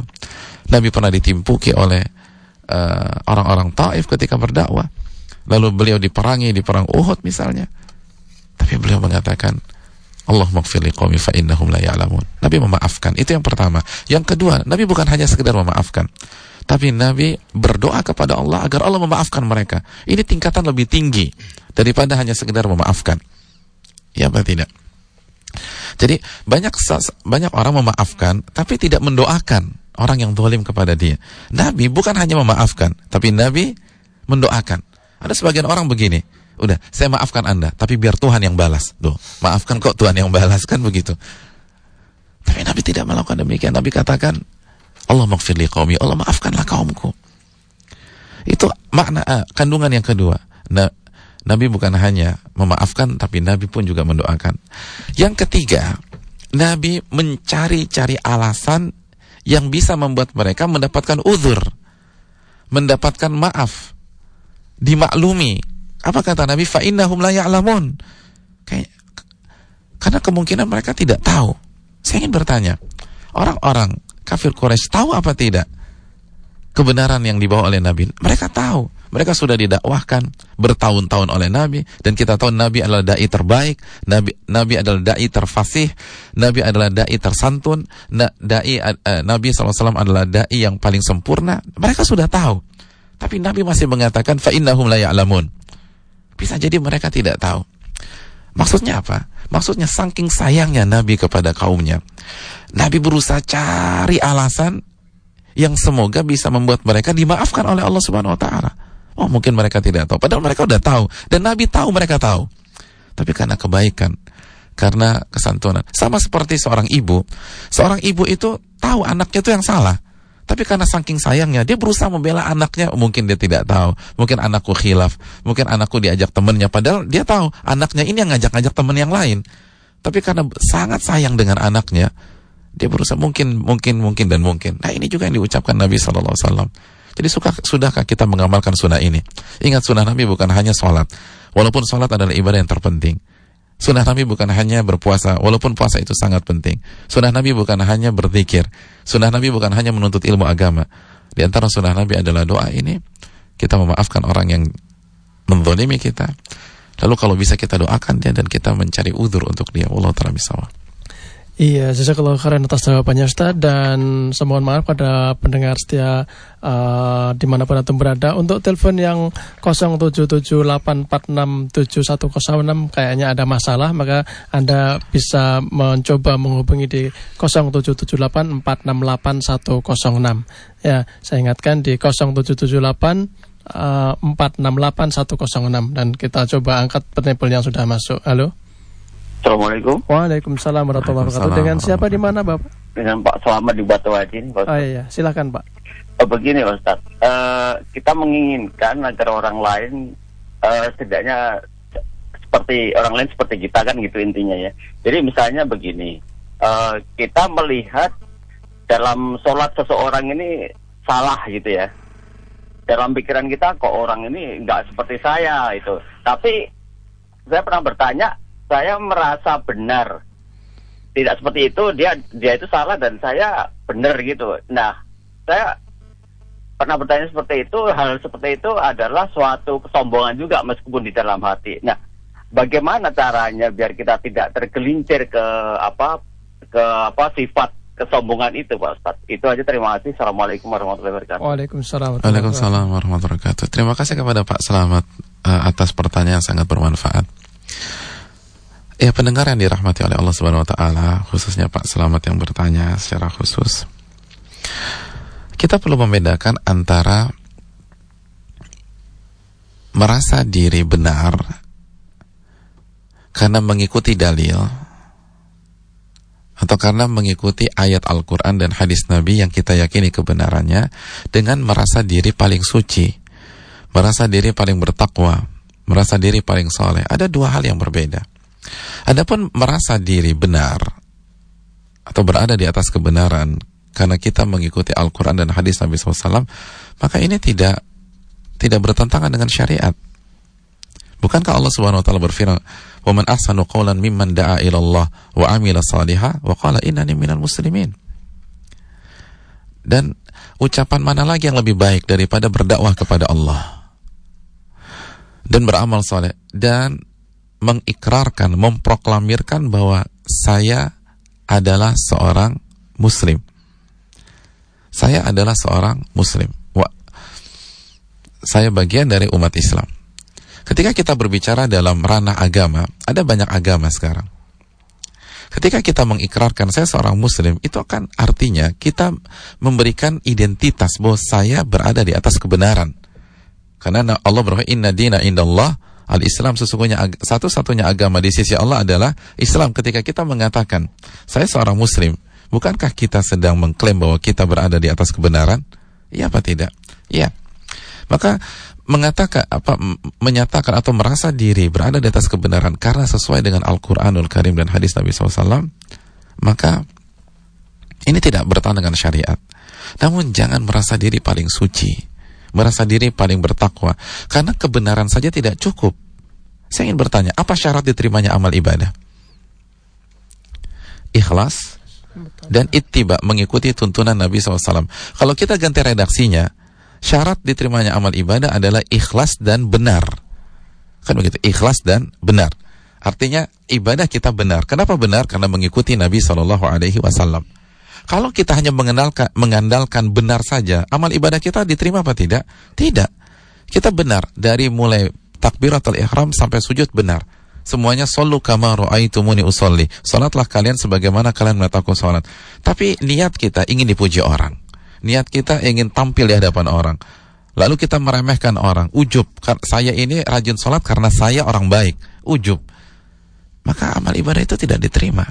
Nabi pernah ditimpuki oleh uh, orang-orang Taif ketika berdakwah. Lalu beliau diperangi di perang Uhud misalnya. Tapi beliau mengatakan, Allah maghfirli qawmi fa innahum la ya'lamun. Nabi memaafkan. Itu yang pertama. Yang kedua, Nabi bukan hanya sekedar memaafkan. Tapi Nabi berdoa kepada Allah agar Allah memaafkan mereka. Ini tingkatan lebih tinggi daripada hanya sekedar memaafkan. Ya apa tidak? Jadi banyak banyak orang memaafkan tapi tidak mendoakan orang yang zalim kepada dia. Nabi bukan hanya memaafkan, tapi Nabi mendoakan. Ada sebagian orang begini, Udah, saya maafkan Anda, tapi biar Tuhan yang balas. Tuh, maafkan kok Tuhan yang balas kan begitu. Tapi Nabi tidak melakukan demikian. Nabi katakan, Allah maghfirli qaumi, Allah maafkanlah kaumku. Itu makna uh, kandungan yang kedua. Nah, Nabi bukan hanya memaafkan, tapi Nabi pun juga mendoakan. Yang ketiga, Nabi mencari-cari alasan yang bisa membuat mereka mendapatkan uzur, mendapatkan maaf, dimaklumi, apa kata Nabi? Fa innahum la ya'lamun. Kayak karena kemungkinan mereka tidak tahu. Saya ingin bertanya, orang-orang kafir Quraisy tahu apa tidak kebenaran yang dibawa oleh Nabi? Mereka tahu. Mereka sudah didakwahkan bertahun-tahun oleh Nabi dan kita tahu Nabi adalah dai terbaik, Nabi Nabi adalah dai terfasih, Nabi adalah dai tersantun, na, dai uh, Nabi SAW adalah dai yang paling sempurna. Mereka sudah tahu. Tapi Nabi masih mengatakan fa la ya'lamun. Bisa jadi mereka tidak tahu. Maksudnya apa? Maksudnya saking sayangnya Nabi kepada kaumnya. Nabi berusaha cari alasan yang semoga bisa membuat mereka dimaafkan oleh Allah Subhanahu wa taala. Oh, mungkin mereka tidak tahu. Padahal mereka udah tahu dan Nabi tahu mereka tahu. Tapi karena kebaikan, karena kesantunan. Sama seperti seorang ibu. Seorang ibu itu tahu anaknya itu yang salah. Tapi karena saking sayangnya, dia berusaha membela anaknya. Mungkin dia tidak tahu. Mungkin anakku khilaf. Mungkin anakku diajak temennya. Padahal dia tahu anaknya ini yang ngajak-ngajak temen yang lain. Tapi karena sangat sayang dengan anaknya, dia berusaha mungkin, mungkin, mungkin, dan mungkin. Nah ini juga yang diucapkan Nabi SAW. Jadi suka, sudahkah kita mengamalkan sunnah ini? Ingat sunnah Nabi bukan hanya sholat. Walaupun sholat adalah ibadah yang terpenting. Sunnah Nabi bukan hanya berpuasa, walaupun puasa itu sangat penting. Sunnah Nabi bukan hanya berzikir. Sunnah Nabi bukan hanya menuntut ilmu agama. Di antara sunnah Nabi adalah doa ini. Kita memaafkan orang yang menzolimi kita. Lalu kalau bisa kita doakan dia dan kita mencari udur untuk dia. Allah ta'ala bisawab. Iya, jazakallah khairan atas jawabannya Ustaz. Dan semohon maaf pada pendengar setia uh, di mana pun Anda berada. Untuk telepon yang 0778467106 kayaknya ada masalah. Maka Anda bisa mencoba menghubungi di 0778468106 ya saya ingatkan di 0778 uh, 468106 dan kita coba angkat penelpon yang sudah masuk. Halo Assalamualaikum. Waalaikumsalam warahmatullahi wabarakatuh. Dengan siapa di mana, Bapak? Dengan Pak Selamat di Batu Wajin, Pak. Oh iya, silakan, Pak. Oh, begini, Ustaz. Uh, kita menginginkan agar orang lain uh, setidaknya seperti orang lain seperti kita kan gitu intinya ya. Jadi misalnya begini, uh, kita melihat dalam sholat seseorang ini salah gitu ya. Dalam pikiran kita kok orang ini nggak seperti saya itu. Tapi saya pernah bertanya saya merasa benar tidak seperti itu dia dia itu salah dan saya benar gitu nah saya pernah bertanya seperti itu hal seperti itu adalah suatu kesombongan juga meskipun di dalam hati nah bagaimana caranya biar kita tidak tergelincir ke apa ke apa sifat kesombongan itu Pak Ustaz. Itu aja terima kasih. Assalamualaikum warahmatullahi wabarakatuh. Waalaikumsalam. Waalaikumsalam warahmatullahi wabarakatuh. Terima kasih kepada Pak Selamat uh, atas pertanyaan yang sangat bermanfaat. Ya pendengar yang dirahmati oleh Allah Subhanahu wa taala, khususnya Pak Selamat yang bertanya secara khusus. Kita perlu membedakan antara merasa diri benar karena mengikuti dalil atau karena mengikuti ayat Al-Quran dan hadis Nabi yang kita yakini kebenarannya dengan merasa diri paling suci, merasa diri paling bertakwa, merasa diri paling soleh, ada dua hal yang berbeda. Adapun merasa diri benar atau berada di atas kebenaran karena kita mengikuti Al-Quran dan hadis Nabi SAW, maka ini tidak tidak bertentangan dengan syariat. Bukankah Allah Subhanahu wa taala berfirman, "Wa man ahsanu qawlan mimman da'a ila Allah wa amila salihah wa qala innani minal muslimin." Dan ucapan mana lagi yang lebih baik daripada berdakwah kepada Allah dan beramal saleh dan mengikrarkan, memproklamirkan bahwa saya adalah seorang muslim. Saya adalah seorang muslim. Wah, saya bagian dari umat Islam. Ketika kita berbicara dalam ranah agama, ada banyak agama sekarang. Ketika kita mengikrarkan saya seorang muslim, itu akan artinya kita memberikan identitas bahwa saya berada di atas kebenaran. Karena Allah berfirman, "Inna dina indallah al-Islam sesungguhnya satu-satunya agama di sisi Allah adalah Islam." Ketika kita mengatakan, "Saya seorang muslim," bukankah kita sedang mengklaim bahwa kita berada di atas kebenaran? Iya apa tidak? Iya. Maka mengatakan apa menyatakan atau merasa diri berada di atas kebenaran karena sesuai dengan Al-Qur'anul Karim dan hadis Nabi SAW, maka ini tidak bertentangan dengan syariat. Namun jangan merasa diri paling suci, merasa diri paling bertakwa karena kebenaran saja tidak cukup. Saya ingin bertanya, apa syarat diterimanya amal ibadah? Ikhlas dan ittiba mengikuti tuntunan Nabi SAW. Kalau kita ganti redaksinya, syarat diterimanya amal ibadah adalah ikhlas dan benar. Kan begitu, ikhlas dan benar. Artinya ibadah kita benar. Kenapa benar? Karena mengikuti Nabi Wasallam. Kalau kita hanya mengandalkan, mengandalkan benar saja, amal ibadah kita diterima apa tidak? Tidak. Kita benar dari mulai takbiratul ihram sampai sujud benar. Semuanya solu kama ra'aitumuni usolli. Salatlah kalian sebagaimana kalian melihat aku salat. Tapi niat kita ingin dipuji orang niat kita ingin tampil di hadapan orang. Lalu kita meremehkan orang, ujub. Saya ini rajin sholat karena saya orang baik, ujub. Maka amal ibadah itu tidak diterima.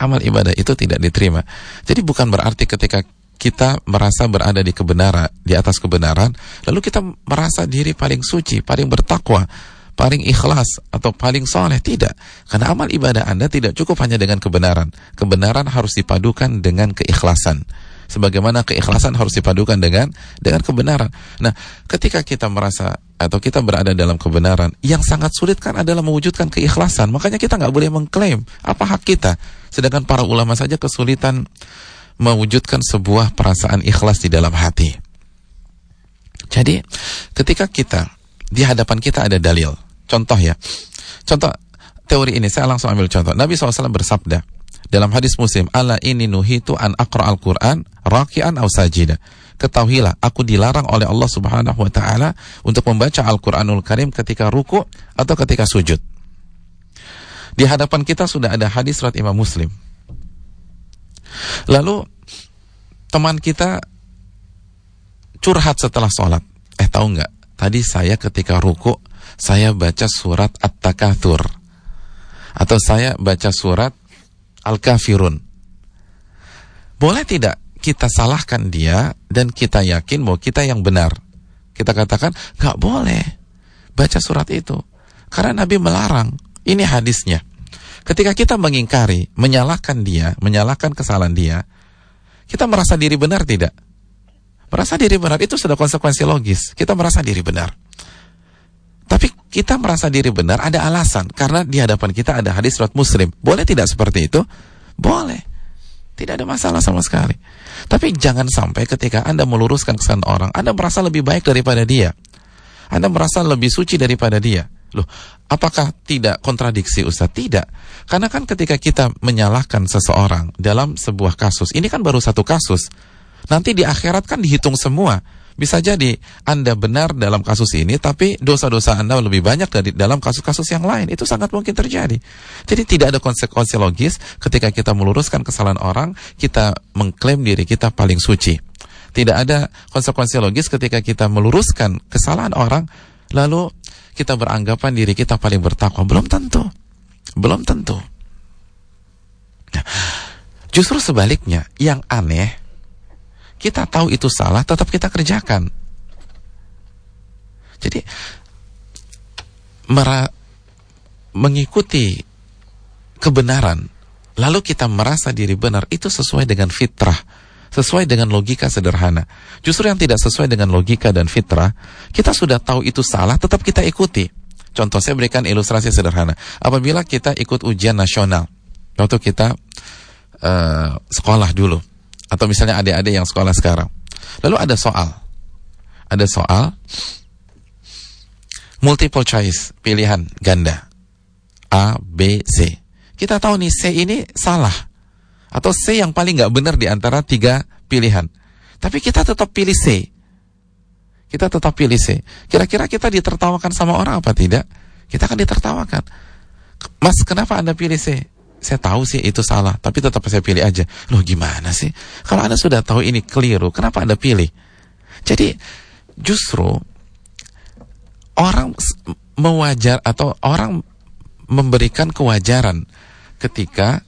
Amal ibadah itu tidak diterima. Jadi bukan berarti ketika kita merasa berada di kebenaran, di atas kebenaran, lalu kita merasa diri paling suci, paling bertakwa, paling ikhlas atau paling soleh. Tidak. Karena amal ibadah Anda tidak cukup hanya dengan kebenaran. Kebenaran harus dipadukan dengan keikhlasan sebagaimana keikhlasan harus dipadukan dengan dengan kebenaran. Nah, ketika kita merasa atau kita berada dalam kebenaran, yang sangat sulit kan adalah mewujudkan keikhlasan. Makanya kita nggak boleh mengklaim apa hak kita. Sedangkan para ulama saja kesulitan mewujudkan sebuah perasaan ikhlas di dalam hati. Jadi, ketika kita di hadapan kita ada dalil. Contoh ya. Contoh teori ini saya langsung ambil contoh. Nabi SAW bersabda, dalam hadis Muslim, "Ala ini nuhitu an aqra al-Qur'an raki'an aw sajida." Ketahuilah, aku dilarang oleh Allah Subhanahu wa taala untuk membaca Al-Qur'anul Karim ketika ruku atau ketika sujud. Di hadapan kita sudah ada hadis surat Imam Muslim. Lalu teman kita curhat setelah sholat. Eh tahu nggak? Tadi saya ketika ruku saya baca surat At-Takatsur atau saya baca surat Al-Kafirun. Boleh tidak kita salahkan dia dan kita yakin bahwa kita yang benar? Kita katakan, nggak boleh baca surat itu. Karena Nabi melarang. Ini hadisnya. Ketika kita mengingkari, menyalahkan dia, menyalahkan kesalahan dia, kita merasa diri benar tidak? Merasa diri benar itu sudah konsekuensi logis. Kita merasa diri benar. Tapi kita merasa diri benar ada alasan karena di hadapan kita ada hadis surat Muslim. Boleh tidak seperti itu? Boleh. Tidak ada masalah sama sekali. Tapi jangan sampai ketika Anda meluruskan kesan orang, Anda merasa lebih baik daripada dia. Anda merasa lebih suci daripada dia. Loh, apakah tidak kontradiksi Ustaz? Tidak. Karena kan ketika kita menyalahkan seseorang dalam sebuah kasus, ini kan baru satu kasus. Nanti di akhirat kan dihitung semua bisa jadi Anda benar dalam kasus ini, tapi dosa-dosa Anda lebih banyak dari dalam kasus-kasus yang lain. Itu sangat mungkin terjadi. Jadi tidak ada konsekuensi logis ketika kita meluruskan kesalahan orang, kita mengklaim diri kita paling suci. Tidak ada konsekuensi logis ketika kita meluruskan kesalahan orang, lalu kita beranggapan diri kita paling bertakwa. Belum tentu. Belum tentu. Nah, justru sebaliknya, yang aneh kita tahu itu salah, tetap kita kerjakan. Jadi mengikuti kebenaran, lalu kita merasa diri benar, itu sesuai dengan fitrah, sesuai dengan logika sederhana. Justru yang tidak sesuai dengan logika dan fitrah, kita sudah tahu itu salah, tetap kita ikuti. Contoh saya berikan ilustrasi sederhana. Apabila kita ikut ujian nasional, waktu kita uh, sekolah dulu, atau misalnya adik-adik yang sekolah sekarang, lalu ada soal, ada soal multiple choice, pilihan ganda. A, B, C. Kita tahu nih C ini salah. Atau C yang paling nggak benar di antara tiga pilihan. Tapi kita tetap pilih C. Kita tetap pilih C. Kira-kira kita ditertawakan sama orang apa tidak? Kita akan ditertawakan. Mas, kenapa Anda pilih C? Saya tahu sih itu salah, tapi tetap saya pilih aja. Loh gimana sih? Kalau Anda sudah tahu ini keliru, kenapa Anda pilih? Jadi justru orang mewajar atau orang memberikan kewajaran ketika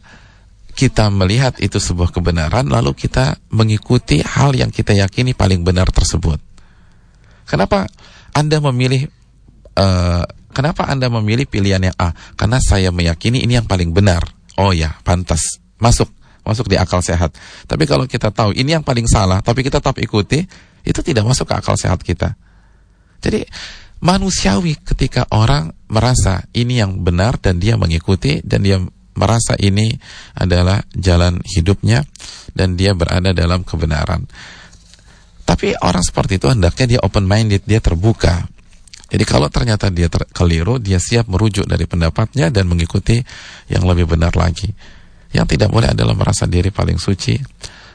kita melihat itu sebuah kebenaran lalu kita mengikuti hal yang kita yakini paling benar tersebut. Kenapa Anda memilih uh, kenapa Anda memilih pilihan yang A? Karena saya meyakini ini yang paling benar. Oh ya, pantas. Masuk masuk di akal sehat. Tapi kalau kita tahu ini yang paling salah tapi kita tetap ikuti, itu tidak masuk ke akal sehat kita. Jadi manusiawi ketika orang merasa ini yang benar dan dia mengikuti dan dia merasa ini adalah jalan hidupnya dan dia berada dalam kebenaran. Tapi orang seperti itu hendaknya dia open minded, dia terbuka. Jadi kalau ternyata dia ter keliru, dia siap merujuk dari pendapatnya dan mengikuti yang lebih benar lagi. Yang tidak boleh adalah merasa diri paling suci,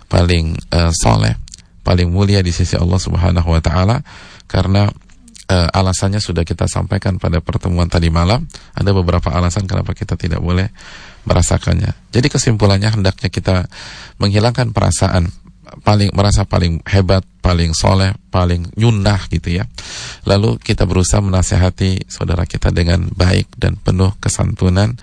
paling uh, soleh, paling mulia di sisi Allah Subhanahu wa taala karena uh, alasannya sudah kita sampaikan pada pertemuan tadi malam. Ada beberapa alasan kenapa kita tidak boleh merasakannya. Jadi kesimpulannya hendaknya kita menghilangkan perasaan paling merasa paling hebat, paling soleh, paling nyunah gitu ya. Lalu kita berusaha menasehati saudara kita dengan baik dan penuh kesantunan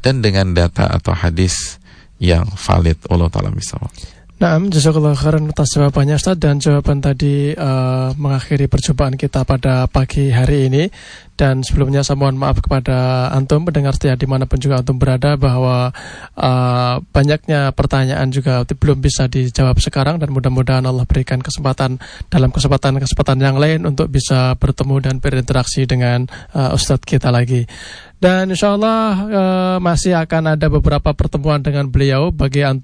dan dengan data atau hadis yang valid. Allah taala misalnya. Nah, jazakallah khairan atas jawabannya Ustaz. Dan jawaban tadi uh, mengakhiri perjumpaan kita pada pagi hari ini. Dan sebelumnya saya mohon maaf kepada antum pendengar setia di mana pun juga antum berada bahwa uh, banyaknya pertanyaan juga belum bisa dijawab sekarang. Dan mudah-mudahan Allah berikan kesempatan dalam kesempatan-kesempatan yang lain untuk bisa bertemu dan berinteraksi dengan uh, Ustadz kita lagi. Dan insya Allah uh, masih akan ada beberapa pertemuan dengan beliau. Bagi antum